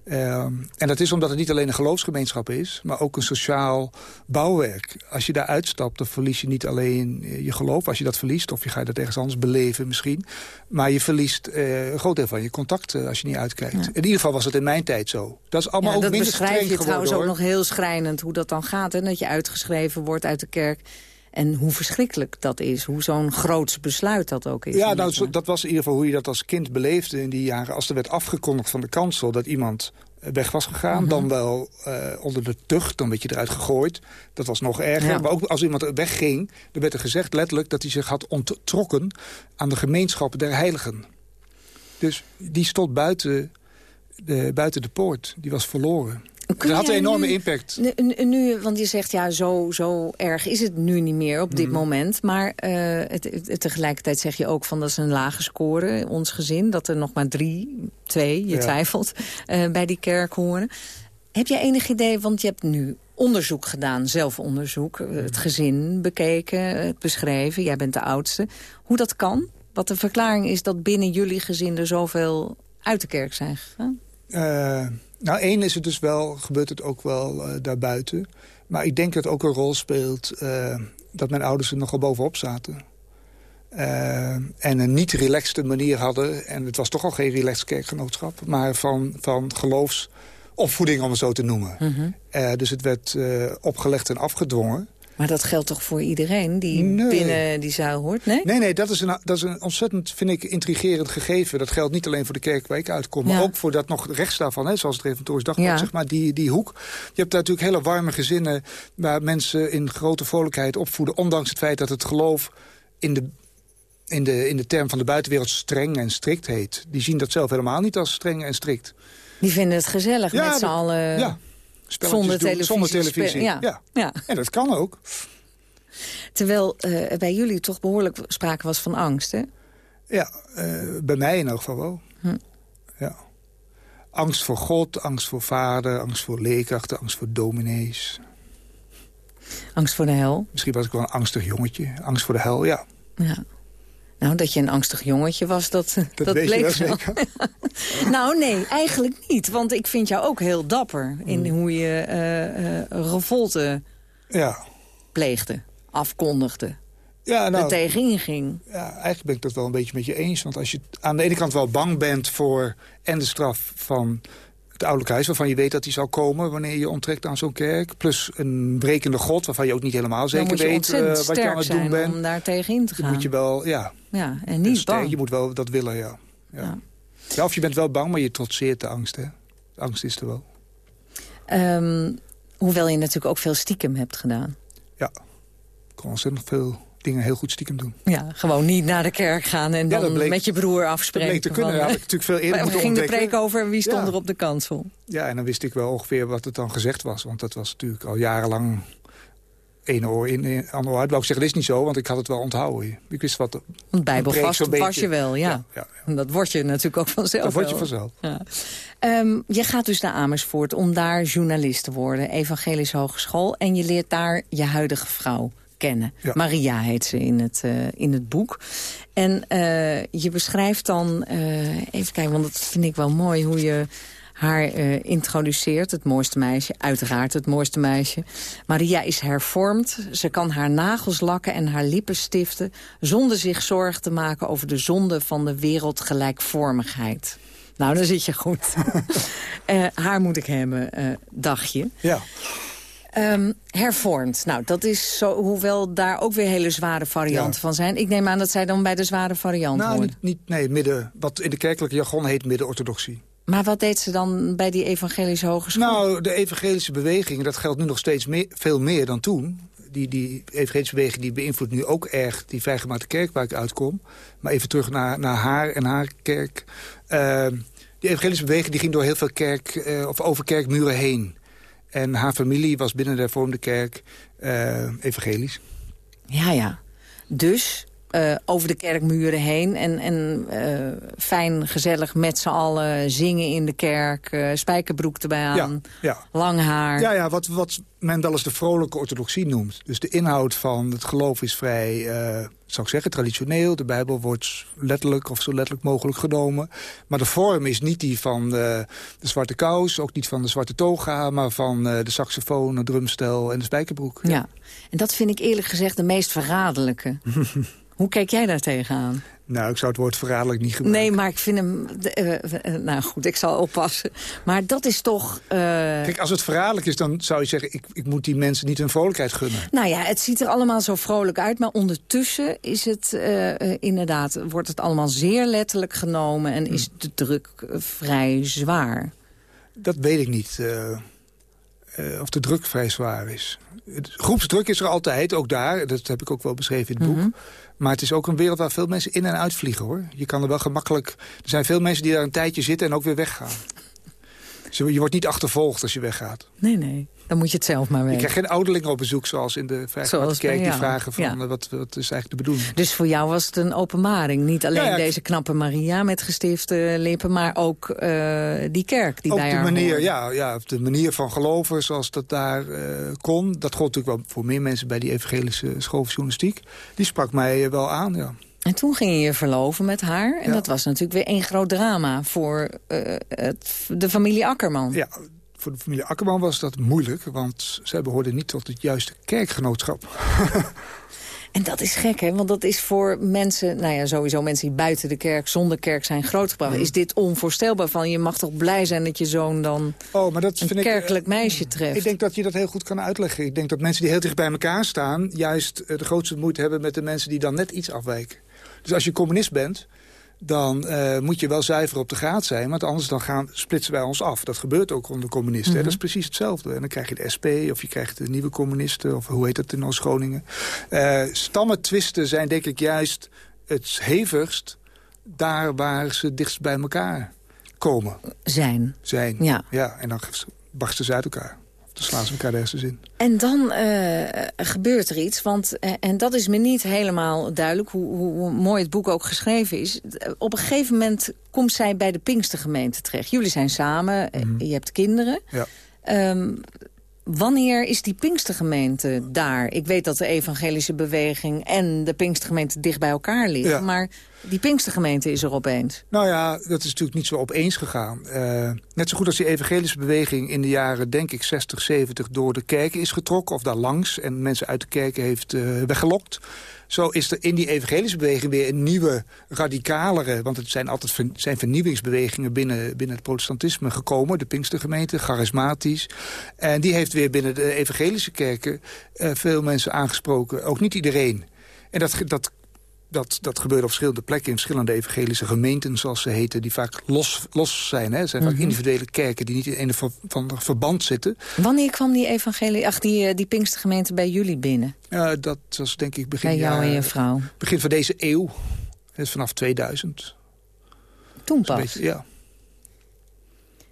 Uh, en dat is omdat het niet alleen een geloofsgemeenschap is... maar ook een sociaal bouwwerk. Als je daar uitstapt, dan verlies je niet alleen je geloof. Als je dat verliest, of je gaat dat ergens anders beleven misschien. Maar je verliest een groot deel van je contacten als je niet uitkijkt. Ja. In ieder geval was het in mijn tijd zo. Dat is allemaal ja, ook dat minder beschrijf streng je trouwens hoor. ook nog heel schrijnend hoe dat dan gaat. Hè? Dat je uitgeschreven wordt uit de kerk... En hoe verschrikkelijk dat is. Hoe zo'n groots besluit dat ook is. Ja, nou, dat was in ieder geval hoe je dat als kind beleefde in die jaren. Als er werd afgekondigd van de kansel dat iemand weg was gegaan. -hmm. Dan wel uh, onder de tucht, dan werd je eruit gegooid. Dat was nog erger. Ja. Maar ook als iemand wegging, dan werd er gezegd letterlijk... dat hij zich had onttrokken aan de gemeenschap der heiligen. Dus die stond buiten de, buiten de poort. Die was verloren. Dat had een enorme nu, impact. Nu, nu, want je zegt, ja, zo, zo erg is het nu niet meer op dit mm. moment. Maar uh, het, het, tegelijkertijd zeg je ook van dat is een lage score, ons gezin. Dat er nog maar drie, twee, je ja. twijfelt, uh, bij die kerk horen. Heb jij enig idee, want je hebt nu onderzoek gedaan, zelfonderzoek. Mm. Het gezin bekeken, het beschreven. Jij bent de oudste. Hoe dat kan? Wat de verklaring is dat binnen jullie gezin er zoveel uit de kerk zijn gegaan? Uh, nou, één is het dus wel, gebeurt het ook wel uh, daarbuiten. Maar ik denk dat het ook een rol speelt uh, dat mijn ouders er nogal bovenop zaten. Uh, en een niet relaxte manier hadden. En het was toch al geen relaxed kerkgenootschap. Maar van, van geloofsopvoeding, om het zo te noemen. Mm -hmm. dus het werd opgelegd en afgedwongen. Maar dat geldt toch voor iedereen die nee. binnen die zuil hoort, nee? Nee, nee dat, is een, dat is een ontzettend, vind ik, intrigerend gegeven. Dat geldt niet alleen voor de kerk waar ik uitkom... Ja. maar ook voor dat nog rechts daarvan, hè, zoals het Reventorisch Dagblad, ja. zeg maar, die, die hoek. Je hebt daar natuurlijk hele warme gezinnen... waar mensen in grote vrolijkheid opvoeden... ondanks het feit dat het geloof in de, in de, in de term van de buitenwereld streng en strikt heet. Die zien dat zelf helemaal niet als streng en strikt. Die vinden het gezellig ja, met z'n allen... Ja. Spelletjes Zonder doen televisie zonder spelen, televisie. ja. Ja. Ja. En dat kan ook. Terwijl eh, bij jullie toch behoorlijk sprake was van angst, hè? Ja, eh, bij mij in elk geval wel. Hm. Ja. Angst voor God, angst voor vader, angst voor leerkrachten, angst voor dominees. Angst voor de hel. Misschien was ik wel een angstig jongetje. Angst voor de hel, ja. Ja. Nou, dat je een angstig jongetje was, dat, dat, je bleek nou, nee, eigenlijk niet. Want ik vind jou ook heel dapper in Hmm. hoe je eh eh revolte Ja, pleegde, afkondigde, ja er nou, tegenin ging. ja, eigenlijk ben ik dat wel een beetje met je eens. Want als je aan de ene kant wel bang bent voor... en de straf van het ouderlijk huis... waarvan je weet dat die zal komen wanneer je onttrekt aan zo'n kerk... plus een brekende god waarvan je ook niet helemaal zeker weet eh, wat je aan het doen bent. om daar tegenin te Dan gaan. moet je wel, ja, Ja, en niet bang. je moet wel dat willen, ja. Ja. Ja. ja. Of je bent wel bang, maar je trotseert de angst, hè. De angst is er wel. Ehm, hoewel je natuurlijk ook veel stiekem hebt gedaan. Ja, ik kon ontzettend veel dingen heel goed stiekem doen. Ja, gewoon niet naar de kerk gaan en Ja, dan dat bleek- met je broer Dat afspreken. bleek te kunnen, van, ja, had ik natuurlijk veel eerder moeten ging de preek over wie stond Ja. er op de kansel? Ja, en dan wist ik wel ongeveer wat het dan gezegd was. Want dat was natuurlijk al jarenlang één oor in, ander oor uit. Wou ik zeggen, dat is niet zo, want ik had het wel onthouden. Ik wist wat... Want bijbelvast was je wel, ja. Ja, ja, En Dat word je natuurlijk ook vanzelf Dat word je vanzelf. Ehm, je gaat dus naar Amersfoort om daar journalist te worden. Evangelisch Hogeschool. En je leert daar je huidige vrouw kennen. Ja. Maria heet ze in het, eh, in het boek. En eh, je beschrijft dan... eh, even kijken, want dat vind ik wel mooi... hoe je haar introduceert. Het mooiste meisje, uiteraard het mooiste meisje. Maria is hervormd. Ze kan haar nagels lakken en haar lippen stiften... zonder zich zorgen te maken over de zonde van de wereldgelijkvormigheid. Nou, dan zit je goed. Haar moet ik hebben, eh dacht je. Ja. Ehm, hervormd. Nou, dat is zo, hoewel daar ook weer hele zware varianten Ja. van zijn. Ik neem aan dat zij dan bij de zware variant Nou, horen. niet, niet, nee, midden, wat in de kerkelijke jargon heet midden-orthodoxie. Maar wat deed ze dan bij die evangelische hogeschool? Nou, de evangelische beweging, dat geldt nu nog steeds meer, veel meer dan toen. Die, die evangelische beweging die beïnvloedt nu ook erg die vrijgemaakte kerk waar ik uitkom. Maar even terug naar, naar haar en haar kerk. Uh, die evangelische beweging die ging door heel veel kerk, uh, of over kerkmuren heen. En haar familie was binnen de hervormde kerk uh, evangelisch. Ja, ja. Dus uh, over de kerkmuren heen. En, en uh, fijn, gezellig met z'n allen zingen in de kerk. Uh, spijkerbroek erbij aan. Ja, ja. Lang haar. Ja, ja wat, wat men wel eens de vrolijke orthodoxie noemt. Dus de inhoud van het geloof is vrij, zou ik zeggen, traditioneel. De Bijbel wordt letterlijk of zo letterlijk mogelijk genomen. Maar de vorm is niet die van de, de zwarte kous, ook niet van de zwarte toga... maar van de saxofoon, de drumstel en de spijkerbroek. Ja. ja, en dat vind ik eerlijk gezegd de meest verraderlijke. Hoe kijk jij daar tegenaan? Nou, ik zou het woord verraderlijk niet gebruiken. Nee, maar ik vind hem... Uh, uh, nou goed, ik zal oppassen. Maar dat is toch... Uh... Kijk, als het verraderlijk is, dan zou je zeggen... Ik, ik moet die mensen niet hun vrolijkheid gunnen. Nou ja, het ziet er allemaal zo vrolijk uit. Maar ondertussen is het inderdaad... wordt het allemaal zeer letterlijk genomen... en is de druk vrij zwaar. Dat weet ik niet. Of de druk vrij zwaar is. Groepsdruk is er altijd, ook daar. Dat heb ik ook wel beschreven in het boek. Mm -hmm. Maar het is ook een wereld waar veel mensen in en uit vliegen, hoor. Je kan er wel gemakkelijk... Er zijn veel mensen die daar een tijdje zitten en ook weer weggaan. Je wordt niet achtervolgd als je weggaat. Nee, nee. Dan moet je het zelf maar weten. Je krijgt geen ouderlingen op bezoek zoals in de Vrijgemaakte Kerk... die vragen van ja. wat, wat is eigenlijk de bedoeling. Dus voor jou was het een openbaring. Niet alleen ja, ja, deze knappe Maria met gestifte lippen... maar ook uh, die kerk die ook bij de haar manier, ja, ja, de manier van geloven zoals dat daar uh, kon. Dat gold natuurlijk wel voor meer mensen bij die evangelische school van journalistiek. Die sprak mij wel aan, ja. En toen ging je je verloven met haar. En ja. dat was natuurlijk weer één groot drama voor uh, het, de familie Akkerman. Ja, voor de familie Akkerman was dat moeilijk. Want zij behoorden niet tot het juiste kerkgenootschap. En dat is gek, hè? Want dat is voor mensen, nou ja, sowieso mensen die buiten de kerk, zonder kerk zijn grootgebracht. Is dit onvoorstelbaar van, je mag toch blij zijn dat je zoon dan oh, maar dat een vind kerkelijk ik, meisje treft? Ik denk dat je dat heel goed kan uitleggen. Ik denk dat mensen die heel dicht bij elkaar staan, juist de grootste moeite hebben met de mensen die dan net iets afwijken. Dus als je communist bent, dan uh, moet je wel zuiver op de graad zijn. Want anders dan gaan, splitsen wij ons af. Dat gebeurt ook onder communisten. Mm -hmm. Dat is precies hetzelfde. En dan krijg je de SP of je krijgt de nieuwe communisten. Of hoe heet dat in Oost-Groningen. Uh, stammentwisten zijn denk ik juist het hevigst... daar waar ze dichtst bij elkaar komen. Zijn. Zijn, ja. ja en dan barsten ze uit elkaar. Dan slaan ze elkaar de hersens in. En dan eh, gebeurt er iets, want, eh, en dat is me niet helemaal duidelijk... Hoe, hoe, mooi het boek ook geschreven is. Op een gegeven moment komt zij bij de Pinkstergemeente terecht. Jullie zijn samen, mm je hebt kinderen. Ja. Um, Wanneer is die Pinkstergemeente daar? Ik weet dat de evangelische beweging en de Pinkstergemeente dicht bij elkaar liggen. Maar die Pinkstergemeente is er opeens. Nou ja, dat is natuurlijk niet zo opeens gegaan. Uh, net zo goed als die evangelische beweging in de jaren, denk ik, 60, 70... door de kerken is getrokken of daar langs en mensen uit de kerken heeft uh, weggelokt zo is er in die evangelische beweging weer een nieuwe, radicalere... want het zijn altijd zijn vernieuwingsbewegingen binnen, binnen het protestantisme gekomen. De Pinkstergemeente, charismatisch. En die heeft weer binnen de evangelische kerken uh, veel mensen aangesproken. Ook niet iedereen. En dat, dat dat, dat gebeurt op verschillende plekken in verschillende evangelische gemeenten, zoals ze heten, die vaak los, los zijn. Hè. Het zijn vaak mhm. individuele kerken die niet in een van verband zitten. Wanneer kwam die evangelie, ach, die, eh, die Pinkstergemeente bij jullie binnen? Ja, dat was denk ik begin, bij jou en je vrouw. begin van deze eeuw. is vanaf 2000. Toen pas? Beetje, ja.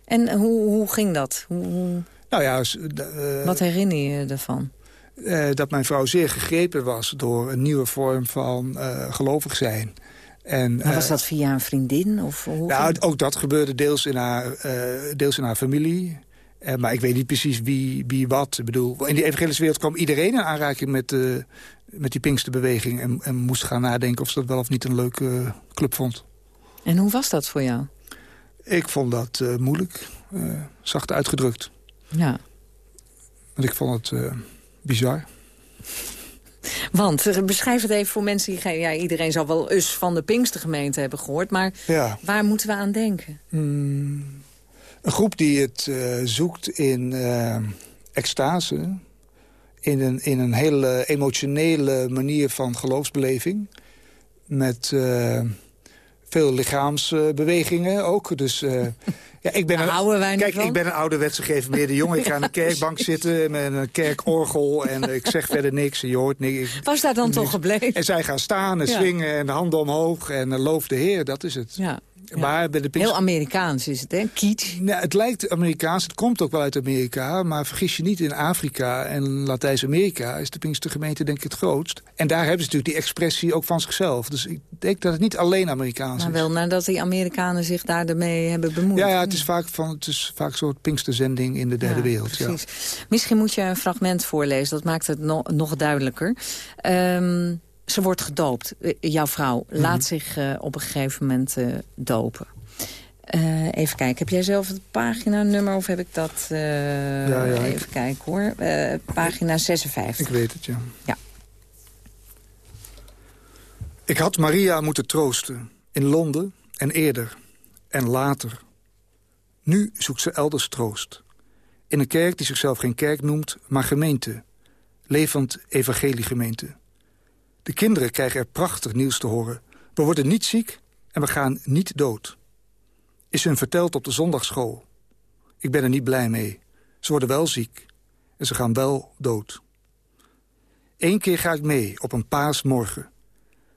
En hoe, hoe ging dat? Hoe, nou ja, uh, Wat herinner je ervan? Uh, dat mijn vrouw zeer gegrepen was door een nieuwe vorm van uh, gelovig zijn. En, maar was dat via een vriendin? Of hoe nou, ook dat gebeurde deels in haar, deels in haar familie. maar ik weet niet precies wie, wie wat. Ik bedoel, in die evangelische wereld kwam iedereen in aanraking met, met die Pinksterbeweging... En, en moest gaan nadenken of ze dat wel of niet een leuke club vond. En hoe was dat voor jou? Ik vond dat moeilijk, zacht uitgedrukt. Ja. Want ik vond het bizar. Want, eh, beschrijf het even voor mensen die... Ja, iedereen zal wel us van de Pinkstergemeente hebben gehoord. Maar ja. waar moeten we aan denken? Hmm, een groep die het uh, zoekt in uh, extase. In een, in een hele emotionele manier van geloofsbeleving. Met uh, veel lichaamsbewegingen ook. Dus ja, ik ben een, kijk, ik ben een ouderwetse gereformeerde jongen. Ik ga aan de kerkbank zitten met een kerkorgel en ik zeg verder niks. En je hoort niks. Was daar dan toch gebleven? En zij gaan staan en swingen en de handen omhoog en loof de Heer. Dat is het. Ja. Maar bij de Heel Amerikaans is het, hè? Kiet. Nou, het lijkt Amerikaans, het komt ook wel uit Amerika. Maar vergis je niet, in Afrika en Latijns-Amerika... is de Pinkstergemeente denk ik het grootst. En daar hebben ze natuurlijk die expressie ook van zichzelf. Dus ik denk dat het niet alleen Amerikaans maar is. Maar wel nadat die Amerikanen zich daar ermee hebben bemoeid. Ja, ja het, is vaak van, het is vaak een soort Pinksterzending in de derde wereld. Precies. Misschien moet je een fragment voorlezen, dat maakt het nog duidelijker. Um, ze wordt gedoopt. Eh, jouw vrouw mhm. laat zich uh, op een gegeven moment uh, dopen. Uh, even kijken, heb jij zelf het paginanummer of heb ik dat... Ja, ja, even ik... kijken hoor. pagina 56. Ik weet het, ja. Ja. Ik had Maria moeten troosten. In Londen en eerder. En later. Nu zoekt ze elders troost. In een kerk die zichzelf geen kerk noemt, maar gemeente. Levend evangeliegemeente. De kinderen krijgen er prachtig nieuws te horen. We worden niet ziek en we gaan niet dood. Is hun verteld op de zondagschool. Ik ben er niet blij mee. Ze worden wel ziek en ze gaan wel dood. Eén keer ga ik mee op een paasmorgen.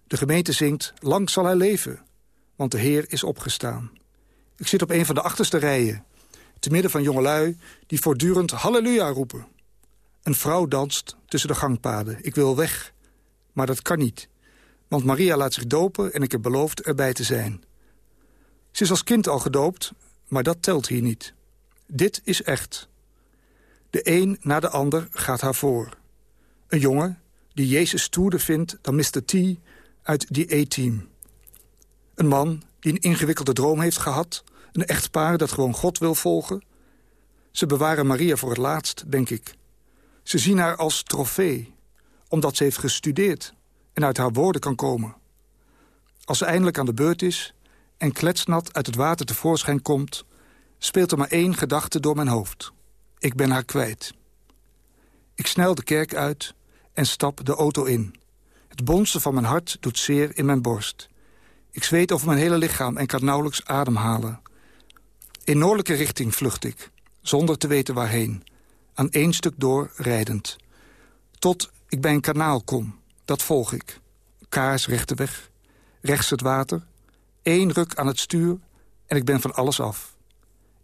De gemeente zingt Lang zal hij leven, want de Heer is opgestaan. Ik zit op een van de achterste rijen, te midden van jongelui die voortdurend halleluja roepen. Een vrouw danst tussen de gangpaden. Ik wil weg, maar dat kan niet. Want Maria laat zich dopen en ik heb beloofd erbij te zijn. Ze is als kind al gedoopt, maar dat telt hier niet. Dit is echt. De een na de ander gaat haar voor. Een jongen die Jezus stoerder vindt dan Mr. T uit die A-team. Een man die een ingewikkelde droom heeft gehad. Een echtpaar dat gewoon God wil volgen. Ze bewaren Maria voor het laatst, denk ik. Ze zien haar als trofee omdat ze heeft gestudeerd en uit haar woorden kan komen. Als ze eindelijk aan de beurt is en kletsnat uit het water tevoorschijn komt... speelt er maar één gedachte door mijn hoofd. Ik ben haar kwijt. Ik snel de kerk uit en stap de auto in. Het bonzen van mijn hart doet zeer in mijn borst. Ik zweet over mijn hele lichaam en kan nauwelijks ademhalen. In noordelijke richting vlucht ik, zonder te weten waarheen. Aan één stuk door rijdend. Tot ik bij een kanaal kom, dat volg ik. Kaars rechte weg, rechts het water, één ruk aan het stuur en ik ben van alles af.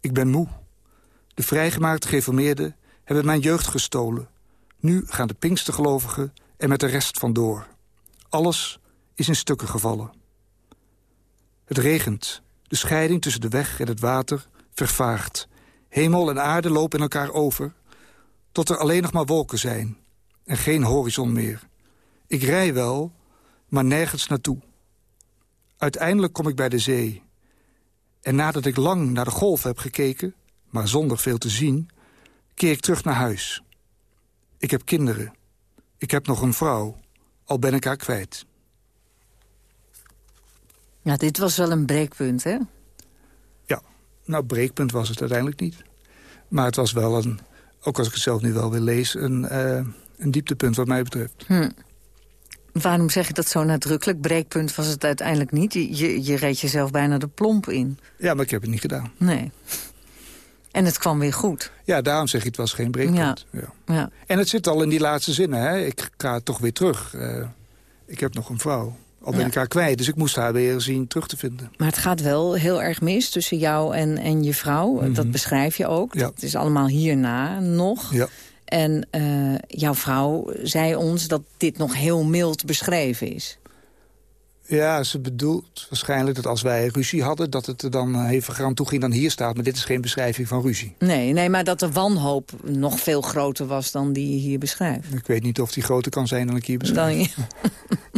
Ik ben moe. De vrijgemaakte geformeerden hebben mijn jeugd gestolen. Nu gaan de Pinkstergelovigen er met de rest vandoor. Alles is in stukken gevallen. Het regent. De scheiding tussen de weg en het water vervaagt. Hemel en aarde lopen in elkaar over... tot er alleen nog maar wolken zijn en geen horizon meer. Ik rij wel, maar nergens naartoe. Uiteindelijk kom ik bij de zee. En nadat ik lang naar de golf heb gekeken, maar zonder veel te zien... keer ik terug naar huis. Ik heb kinderen. Ik heb nog een vrouw, al ben ik haar kwijt. Ja, dit was wel een breekpunt, hè? Ja, nou, breekpunt was het uiteindelijk niet. Maar het was wel een, ook als ik het zelf nu wel wil lezen... een, uh, een dieptepunt wat mij betreft. Hm. Waarom zeg je dat zo nadrukkelijk? Breekpunt was het uiteindelijk niet. Je, je, je reed jezelf bijna de plomp in. Ja, maar ik heb het niet gedaan. Nee. En het kwam weer goed. Ja, daarom zeg je het was geen breekpunt. Ja. ja. Ja. En het zit al in die laatste zinnen. Hè? Ik ga toch weer terug. Uh, ik heb nog een vrouw. Al ben Ja. ik haar kwijt, dus ik moest haar weer zien terug te vinden. Maar het gaat wel heel erg mis tussen jou en, en je vrouw. Dat beschrijf je ook. Ja. Dat is allemaal hierna nog. Ja. En eh, jouw vrouw zei ons dat dit nog heel mild beschreven is. Ja, ze bedoelt waarschijnlijk dat als wij ruzie hadden... dat het er dan heviger aan toe ging dan hier staat. Maar dit is geen beschrijving van ruzie. Nee, nee, maar dat de wanhoop nog veel groter was dan die je hier beschrijft. Ik weet niet of die groter kan zijn dan ik hier beschrijf. Dan je...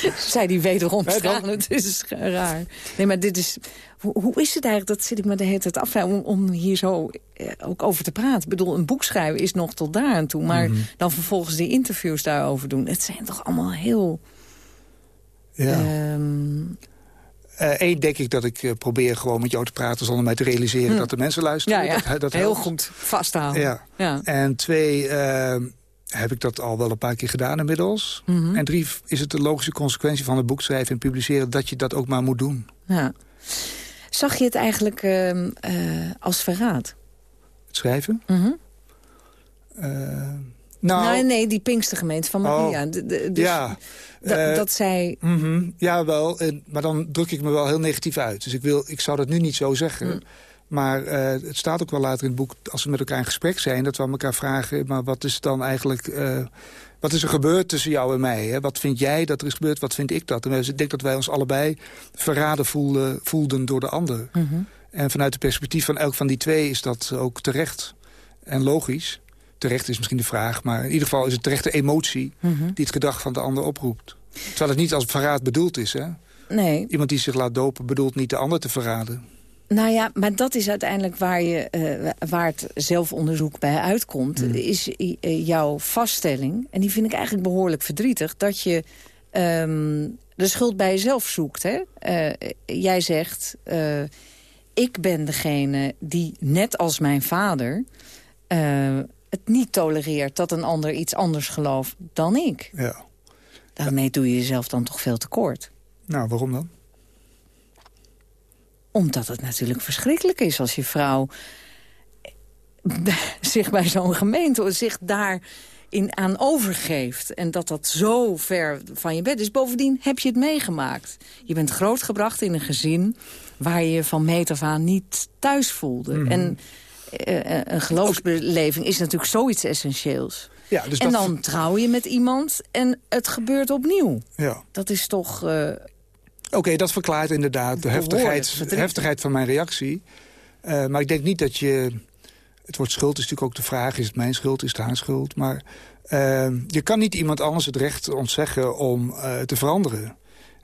Zij die wederom stralend is raar. Nee, maar dit is... Hoe, hoe is het eigenlijk, dat zit ik me de hele tijd af om, om hier zo eh, ook over te praten. Ik bedoel, een boek schrijven is nog tot daar aan toe. Maar Mhm. dan vervolgens die interviews daarover doen. Het zijn toch allemaal heel... Ja. ehm, Eén denk ik dat ik eh, probeer gewoon met jou te praten... zonder mij te realiseren Hm. dat de mensen luisteren. ja, ja, Dat, dat heel goed vasthouden. Ja. Ja. En twee, eh, heb ik dat al wel een paar keer gedaan inmiddels. Mhm. En drie, is het de logische consequentie van het boek schrijven en publiceren... dat je dat ook maar moet doen. ja. Zag je het eigenlijk ehm, eh, als verraad? Het schrijven. Mhm. Eh, nou, Nou, nee, die Pinkstergemeente van Oh, Maria. D- dus ja. dat, eh, dat zij... mhm, ja, wel. en- maar dan druk ik me wel heel negatief uit. Dus ik, wil, ik zou dat nu niet zo zeggen. Maar eh, het staat ook wel later in het boek, als we met elkaar in gesprek zijn... dat we aan elkaar vragen, maar wat is dan eigenlijk... eh, wat is er gebeurd tussen jou en mij? Hè? Wat vind jij dat er is gebeurd? Wat vind ik dat? En ik denk dat wij ons allebei verraden voelden, voelden door de ander. Mhm. En vanuit het perspectief van elk van die twee is dat ook terecht en logisch. Terecht is misschien de vraag, maar in ieder geval is het terecht de emotie... Mhm. die het gedrag van de ander oproept. Terwijl het niet als verraad bedoeld is, hè? Nee, Iemand die zich laat dopen bedoelt niet de ander te verraden. Nou ja, maar dat is uiteindelijk waar, je, eh, waar het zelfonderzoek bij uitkomt. Hmm. Is eh, jouw vaststelling, en die vind ik eigenlijk behoorlijk verdrietig... dat je ehm, de schuld bij jezelf zoekt. Hè? Eh, jij zegt, ik ben degene die, net als mijn vader... het niet tolereert dat een ander iets anders gelooft dan ik. Ja. Daarmee doe je jezelf dan toch veel tekort. Nou, waarom dan? Omdat het natuurlijk verschrikkelijk is als je vrouw zich bij zo'n gemeente, zich daar in aan overgeeft. En dat dat zo ver van je bed is. Bovendien heb je het meegemaakt. Je bent grootgebracht in een gezin waar je je van meet af aan niet thuis voelde. Mhm. En eh, een geloofsbeleving is natuurlijk zoiets essentieels. Ja, dus en dat- dan trouw je met iemand en het gebeurt opnieuw. Ja. Dat is toch... eh, Oké, dat verklaart inderdaad de heftigheid, heftigheid van mijn reactie. Eh, maar ik denk niet dat je... Het woord schuld is natuurlijk ook de vraag, is het mijn schuld, is het haar schuld? Maar eh, je kan niet iemand anders het recht ontzeggen om eh, te veranderen.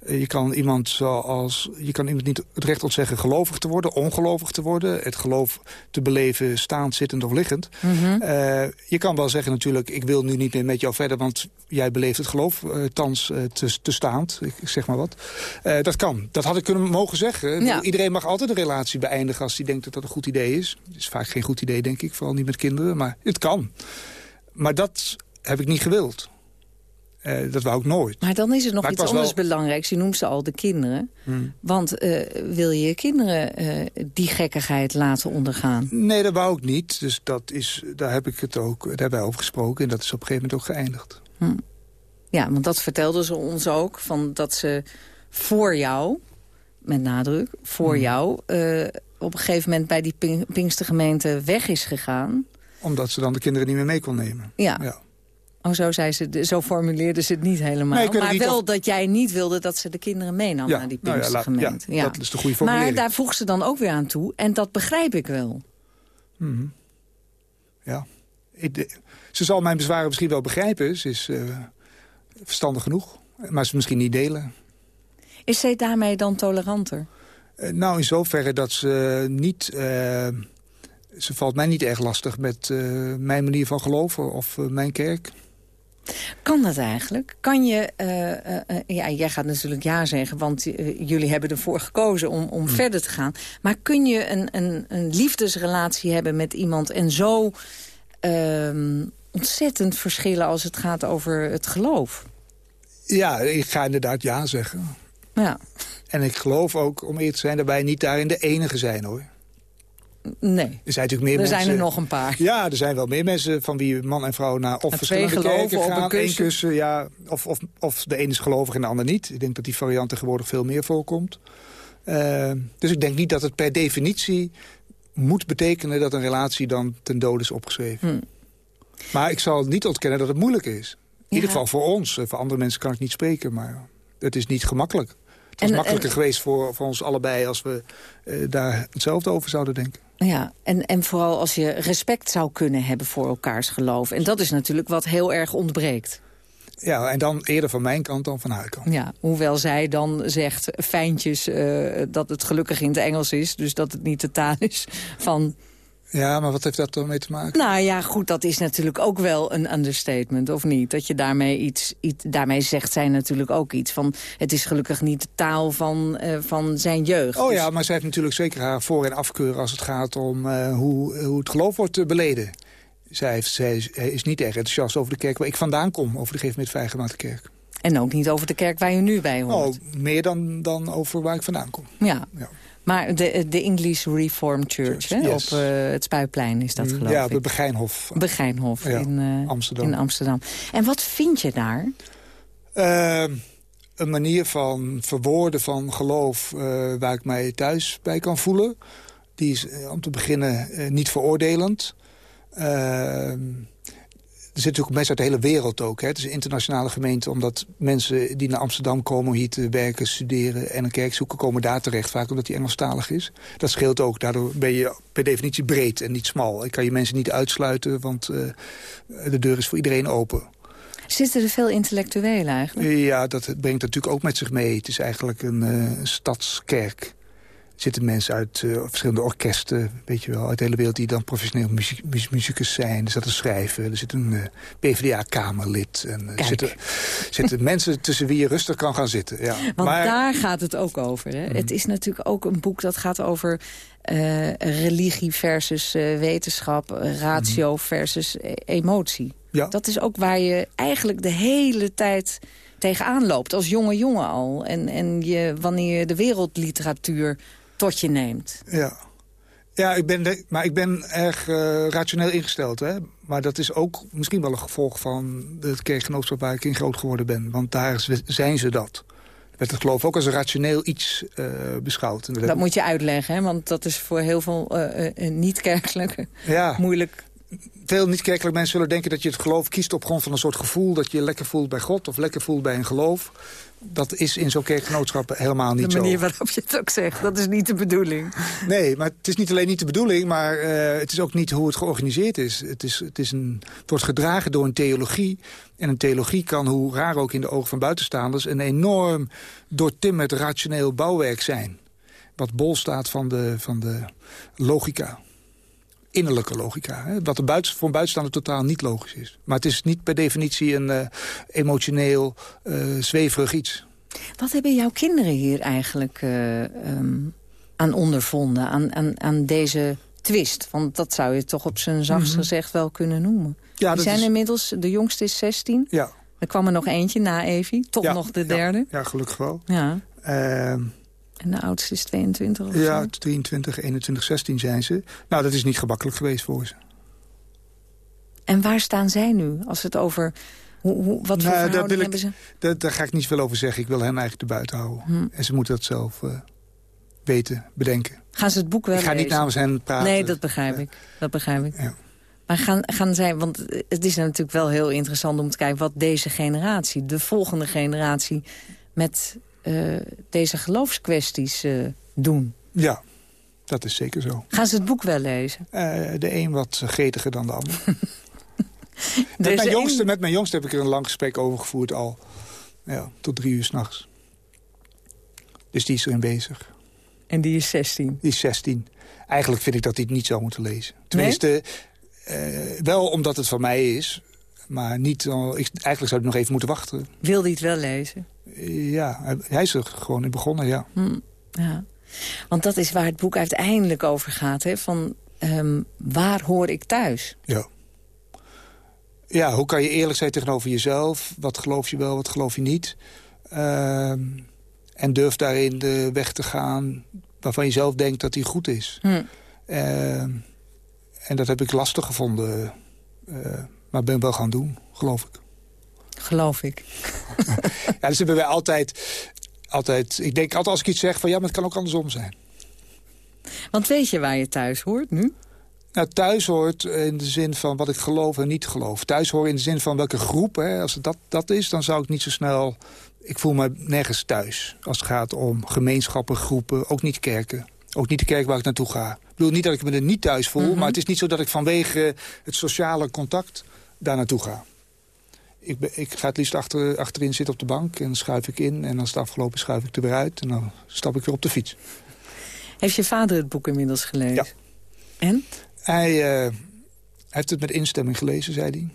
Je kan, iemand zoals, je kan iemand niet het recht ontzeggen gelovig te worden, ongelovig te worden. Het geloof te beleven staand, zittend of liggend. mhm. Eh, je kan wel zeggen natuurlijk, ik wil nu niet meer met jou verder... want jij beleeft het geloof eh, thans eh, te, te staand, ik zeg maar wat. Dat kan. Dat had ik kunnen mogen zeggen. Ja. Iedereen mag altijd een relatie beëindigen als hij denkt dat dat een goed idee is. Het is vaak geen goed idee, denk ik, vooral niet met kinderen. Maar het kan. Maar dat heb ik niet gewild. Eh, dat wou ik nooit. Maar dan is er nog Maar iets wel- anders belangrijks. Je noemt ze al de kinderen. Hmm. Want eh, wil je je kinderen eh, die gekkigheid laten ondergaan? Nee, dat wou ik niet. Dus dat is, daar heb ik het ook, daar hebben wij over gesproken. En dat is op een gegeven moment ook geëindigd. Ja, want dat vertelden ze ons ook. Van dat ze voor jou, met nadruk, voor Hmm. jou... op een gegeven moment bij die Pinkstergemeente weg is gegaan. Omdat ze dan de kinderen niet meer mee kon nemen. Ja. ja. Oh, zo, zei ze, zo formuleerde ze het niet helemaal. Nee, maar niet wel dat jij niet wilde dat ze de kinderen meenam ja, naar die nou ja, Pinkstergemeente. ja, dat is de goede formulering. Maar daar voegt ze dan ook weer aan toe. En dat begrijp ik wel. Mm Ja. Ik, ze zal mijn bezwaren misschien wel begrijpen. Ze is uh, verstandig genoeg. Maar ze misschien niet delen. Is zij daarmee dan toleranter? Uh, nou, in zoverre dat ze niet... Uh, ze valt mij niet erg lastig met mijn manier van geloven of mijn kerk. Kan dat eigenlijk? Kan je, uh, uh, ja, jij gaat natuurlijk ja zeggen, want uh, jullie hebben ervoor gekozen om, om mm. verder te gaan. Maar kun je een, een, een liefdesrelatie hebben met iemand en zo ehm, ontzettend verschillen als het gaat over het geloof? Ja, ik ga inderdaad ja zeggen. Ja. En ik geloof ook, om eerlijk te zijn, dat wij niet daarin de enige zijn, hoor. Nee. Er zijn natuurlijk meer er mensen... zijn er nog een paar. Ja, er zijn wel meer mensen van wie man en vrouw naar of en verschillende kerken gaan. Een kussen. kussen, ja, of, of, of de ene is gelovig en de ander niet. Ik denk dat die variant tegenwoordig veel meer voorkomt. Uh, dus ik denk niet dat het per definitie moet betekenen... dat een relatie dan ten dode is opgeschreven. Hm. Maar ik zal niet ontkennen dat het moeilijk is. In ja. ieder geval voor ons. Voor andere mensen kan ik niet spreken, maar het is niet gemakkelijk. Het was En- makkelijker en- geweest voor, voor ons allebei... als we eh, daar hetzelfde over zouden denken. Ja, en, en vooral als je respect zou kunnen hebben voor elkaars geloof. En dat is natuurlijk wat heel erg ontbreekt. Ja, en dan eerder van mijn kant dan van haar kant. Ja, hoewel zij dan zegt fijntjes eh, dat het gelukkig in het Engels is. Dus dat het niet de taal is van... Ja, maar wat heeft dat ermee te maken? Nou ja, goed, dat is natuurlijk ook wel een understatement, of niet? Dat je daarmee iets, iets daarmee zegt zij natuurlijk ook iets van... het is gelukkig niet de taal van, eh, van zijn jeugd. Oh Dus- ja, maar zij heeft natuurlijk zeker haar voor- en afkeuren... als het gaat om eh, hoe, hoe het geloof wordt eh, beleden. Zij, heeft, zij is, niet erg enthousiast over de kerk waar ik vandaan kom... over de gegeven met vrijgemaakte kerk. En ook niet over de kerk waar je nu bij hoort. Oh, meer dan, dan over waar ik vandaan kom. Ja. Ja. Maar de, de English Reformed Church, hè, Yes. op eh, het Spuiplein is dat geloof ja, ik. de Begijnhof. Begijnhof Ja, in, eh, Amsterdam. in Amsterdam. En wat vind je daar? Eh, een manier van verwoorden van geloof eh, waar ik mij thuis bij kan voelen. Die is om te beginnen niet veroordelend. Zitten natuurlijk mensen uit de hele wereld ook. Hè. Het is een internationale gemeente omdat mensen die naar Amsterdam komen... om hier te werken, studeren en een kerk zoeken... komen daar terecht, vaak omdat die Engelstalig is. Dat scheelt ook. Daardoor ben je per definitie breed en niet smal. Ik kan je mensen niet uitsluiten, want eh, de deur is voor iedereen open. Zitten er veel intellectuelen eigenlijk? Ja, dat brengt natuurlijk ook met zich mee. Het is eigenlijk een eh, stadskerk. Er zitten mensen uit eh, verschillende orkesten, weet je wel, uit de hele wereld... die dan professioneel muziek, mu- muzikus zijn. Er zit een schrijver, er zit een eh, PvdA-kamerlid. En er Kijk. zitten, zitten mensen tussen wie je rustig kan gaan zitten. Ja. Want maar, daar gaat het ook over. Hè? Het is natuurlijk ook een boek dat gaat over eh, religie versus eh, wetenschap... ratio versus eh, emotie. Ja. Dat is ook waar je eigenlijk de hele tijd tegenaan loopt. Als jonge jongen al. En, en je, wanneer je de wereldliteratuur tot je neemt. Ja, ja ik ben de- maar ik ben erg eh, rationeel ingesteld. Hè? Maar dat is ook misschien wel een gevolg van het kerkgenootschap waar ik in groot geworden ben. Want daar zijn ze dat. Werd het geloof ook als een rationeel iets eh, beschouwd. En dat moet je uitleggen, hè? want dat is voor heel veel eh, niet-kerkelijke ja, moeilijk. veel niet-kerkelijk mensen zullen denken dat je het geloof kiest op grond van een soort gevoel. Dat je je lekker voelt bij God of lekker voelt bij een geloof. Dat is in zo'n kerkgenootschap helemaal niet De zo. manier waarop je het ook zegt, dat is niet de bedoeling. Nee, maar het is niet alleen niet de bedoeling, maar eh, het is ook niet hoe het georganiseerd is. Het, is, het, is een, het wordt gedragen door een theologie. En een theologie kan, hoe raar ook in de ogen van buitenstaanders... een enorm doortimmerd rationeel bouwwerk zijn. Wat bol staat van de, van de logica. Innerlijke logica. Hè? Wat een buiten, voor een buitenstaander totaal niet logisch is. Maar het is niet per definitie een eh, emotioneel, eh, zweverig iets. Wat hebben jouw kinderen hier eigenlijk eh, ehm, aan ondervonden, aan, aan, aan deze twist? Want dat zou je toch op zijn zachtst Mhm. gezegd wel kunnen noemen. Ja, Die zijn is- inmiddels, de jongste is 16. Ja, Er kwam er nog eentje na Evie, toch Ja, nog de ja, derde. ja gelukkig wel. Ja. En de oudste is 22 of Ja, zo. 23, 21, 16 zijn ze. Nou, dat is niet gemakkelijk geweest voor ze. En waar staan zij nu, als het over... Hoe, hoe, wat voor Nou, daar wil ik- hebben ze? Daar, daar ga ik niet veel over zeggen. Ik wil hen eigenlijk erbuiten houden. Hm. En ze moeten dat zelf eh, weten, bedenken. Gaan ze het boek wel ik ga niet namens hen praten. Nee, dat begrijp ik. Dat begrijp ik. Ja. Maar gaan, gaan zij, want het is natuurlijk wel heel interessant om te kijken... wat deze generatie, de volgende generatie... met deze geloofskwesties uh, doen. Ja, dat is zeker zo. Gaan ze het boek wel lezen? Uh, de een wat gretiger dan de ander. met, mijn jongste, met mijn jongste heb ik er een lang gesprek over gevoerd al. Ja, tot drie uur s'nachts. Dus die is erin bezig. En die is 16? Die is 16. Eigenlijk vind ik dat hij het niet zou moeten lezen. Tenminste, nee? uh, wel omdat het van mij is. Maar niet, ik, eigenlijk zou ik nog even moeten wachten. Wil hij het wel lezen? Uh, ja, hij, is er gewoon in begonnen, ja. Hm, ja. Want dat is waar het boek uiteindelijk over gaat. Hè? Van um, waar hoor ik thuis? Ja. Ja, hoe kan je eerlijk zijn tegenover jezelf? Wat geloof je wel, wat geloof je niet? Ehm, en durf daarin de weg te gaan waarvan je zelf denkt dat die goed is. Hm. Uh, en dat heb ik lastig gevonden. Uh, maar ben wel gaan doen, geloof ik. Geloof ik. ja, dus hebben wij altijd, altijd... Ik denk altijd als ik iets zeg van ja, maar het kan ook andersom zijn. Want weet je waar je thuis hoort nu? Nou, thuis hoort in de zin van wat ik geloof en niet geloof. Thuis hoort in de zin van welke groep. Hè. Als het dat, dat is, dan zou ik niet zo snel ik voel me nergens thuis als het gaat om gemeenschappen, groepen, ook niet kerken. Ook niet de kerk waar ik naartoe ga. Ik bedoel niet dat ik me er niet thuis voel... Mm -hmm. maar het is niet zo dat ik vanwege het sociale contact daar naartoe ga. Ik, ben, ik ga het liefst achter, achterin zitten op de bank en dan schuif ik in... en als het afgelopen is, schuif ik er weer uit en dan stap ik weer op de fiets. Heeft je vader het boek inmiddels gelezen? Ja. En? Hij uh, heeft het met instemming gelezen, zei hij.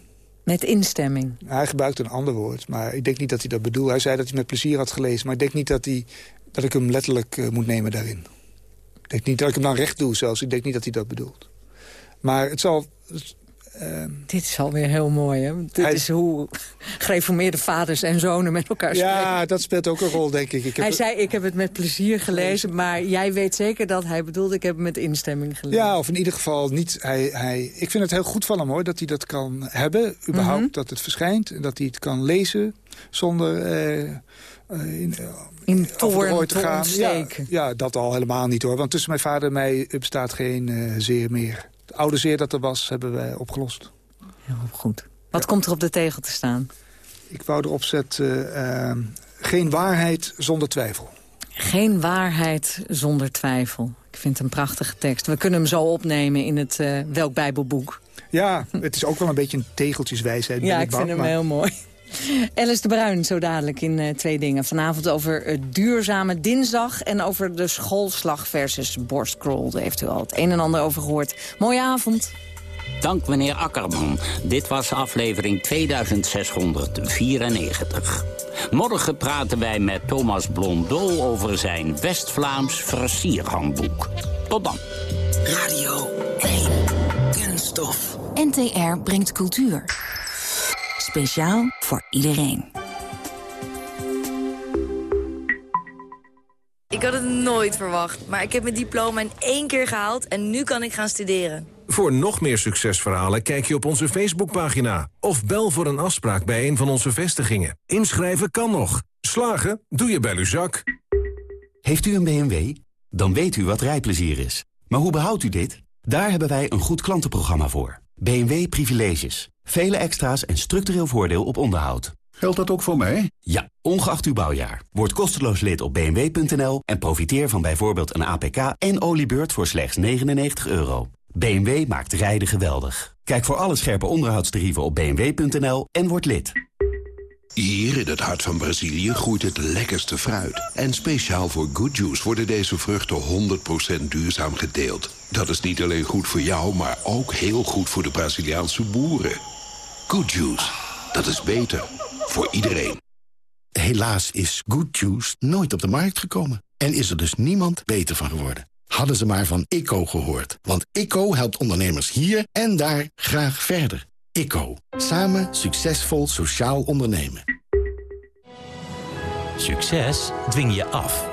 Met instemming? Hij gebruikte een ander woord, maar ik denk niet dat hij dat bedoelt. Hij zei dat hij met plezier had gelezen, maar ik denk niet dat, hij, dat ik hem letterlijk uh, moet nemen daarin. Ik denk niet dat ik hem dan recht doe zelfs. Ik denk niet dat hij dat bedoelt. Maar het zal... Uh, Dit is alweer heel mooi, hè? Dit hij, is hoe gereformeerde vaders en zonen met elkaar spreken. Ja, dat speelt ook een rol, denk ik. ik hij het... zei, ik heb het met plezier gelezen, maar jij weet zeker dat hij bedoelde... ik heb het met instemming gelezen. Ja, of in ieder geval niet... Hij, hij, ik vind het heel goed van hem, hoor, dat hij dat kan hebben. Überhaupt mm -hmm. dat het verschijnt en dat hij het kan lezen zonder... Uh, uh, in, uh, in toorn te gaan. Ja, ja, dat al helemaal niet hoor. Want tussen mijn vader en mij bestaat geen zeer meer. Oude zeer dat er was, hebben wij opgelost. Heel goed. Wat ja. komt er op de tegel te staan? Ik wou erop zetten, uh, geen waarheid zonder twijfel. Geen waarheid zonder twijfel. Ik vind het een prachtige tekst. We kunnen hem zo opnemen in het uh, Welk Bijbelboek. Ja, het is ook wel een beetje een tegeltjeswijsheid. ja, ik vind hem maar... heel mooi. Alice de Bruin, zo dadelijk in uh, twee dingen. Vanavond over uh, duurzame dinsdag en over de schoolslag versus borstkrol. Daar heeft u al het een en ander over gehoord. Mooie avond. Dank meneer Akkerman. Dit was aflevering 2694. Morgen praten wij met Thomas Blondol over zijn West-Vlaams versierhandboek. Tot dan. Radio 1. Kunststof. NTR brengt cultuur. Speciaal voor iedereen. Ik had het nooit verwacht, maar ik heb mijn diploma in één keer gehaald... en nu kan ik gaan studeren. Voor nog meer succesverhalen kijk je op onze Facebookpagina... of bel voor een afspraak bij een van onze vestigingen. Inschrijven kan nog. Slagen doe je bij Luzak. Heeft u een BMW? Dan weet u wat rijplezier is. Maar hoe behoudt u dit? Daar hebben wij een goed klantenprogramma voor. BMW Privileges. Vele extra's en structureel voordeel op onderhoud. Geldt dat ook voor mij? Ja, ongeacht uw bouwjaar. Word kosteloos lid op bmw.nl en profiteer van bijvoorbeeld een APK en oliebeurt voor slechts 99 euro. BMW maakt rijden geweldig. Kijk voor alle scherpe onderhoudstarieven op bmw.nl en word lid. Hier in het hart van Brazilië groeit het lekkerste fruit. En speciaal voor Good Juice worden deze vruchten 100% duurzaam geteeld. Dat is niet alleen goed voor jou, maar ook heel goed voor de Braziliaanse boeren. Good Juice, dat is beter voor iedereen. Helaas is Good Juice nooit op de markt gekomen. En is er dus niemand beter van geworden. Hadden ze maar van ICO gehoord. Want ICO helpt ondernemers hier en daar graag verder. ICO. Samen succesvol sociaal ondernemen. Succes dwing je af.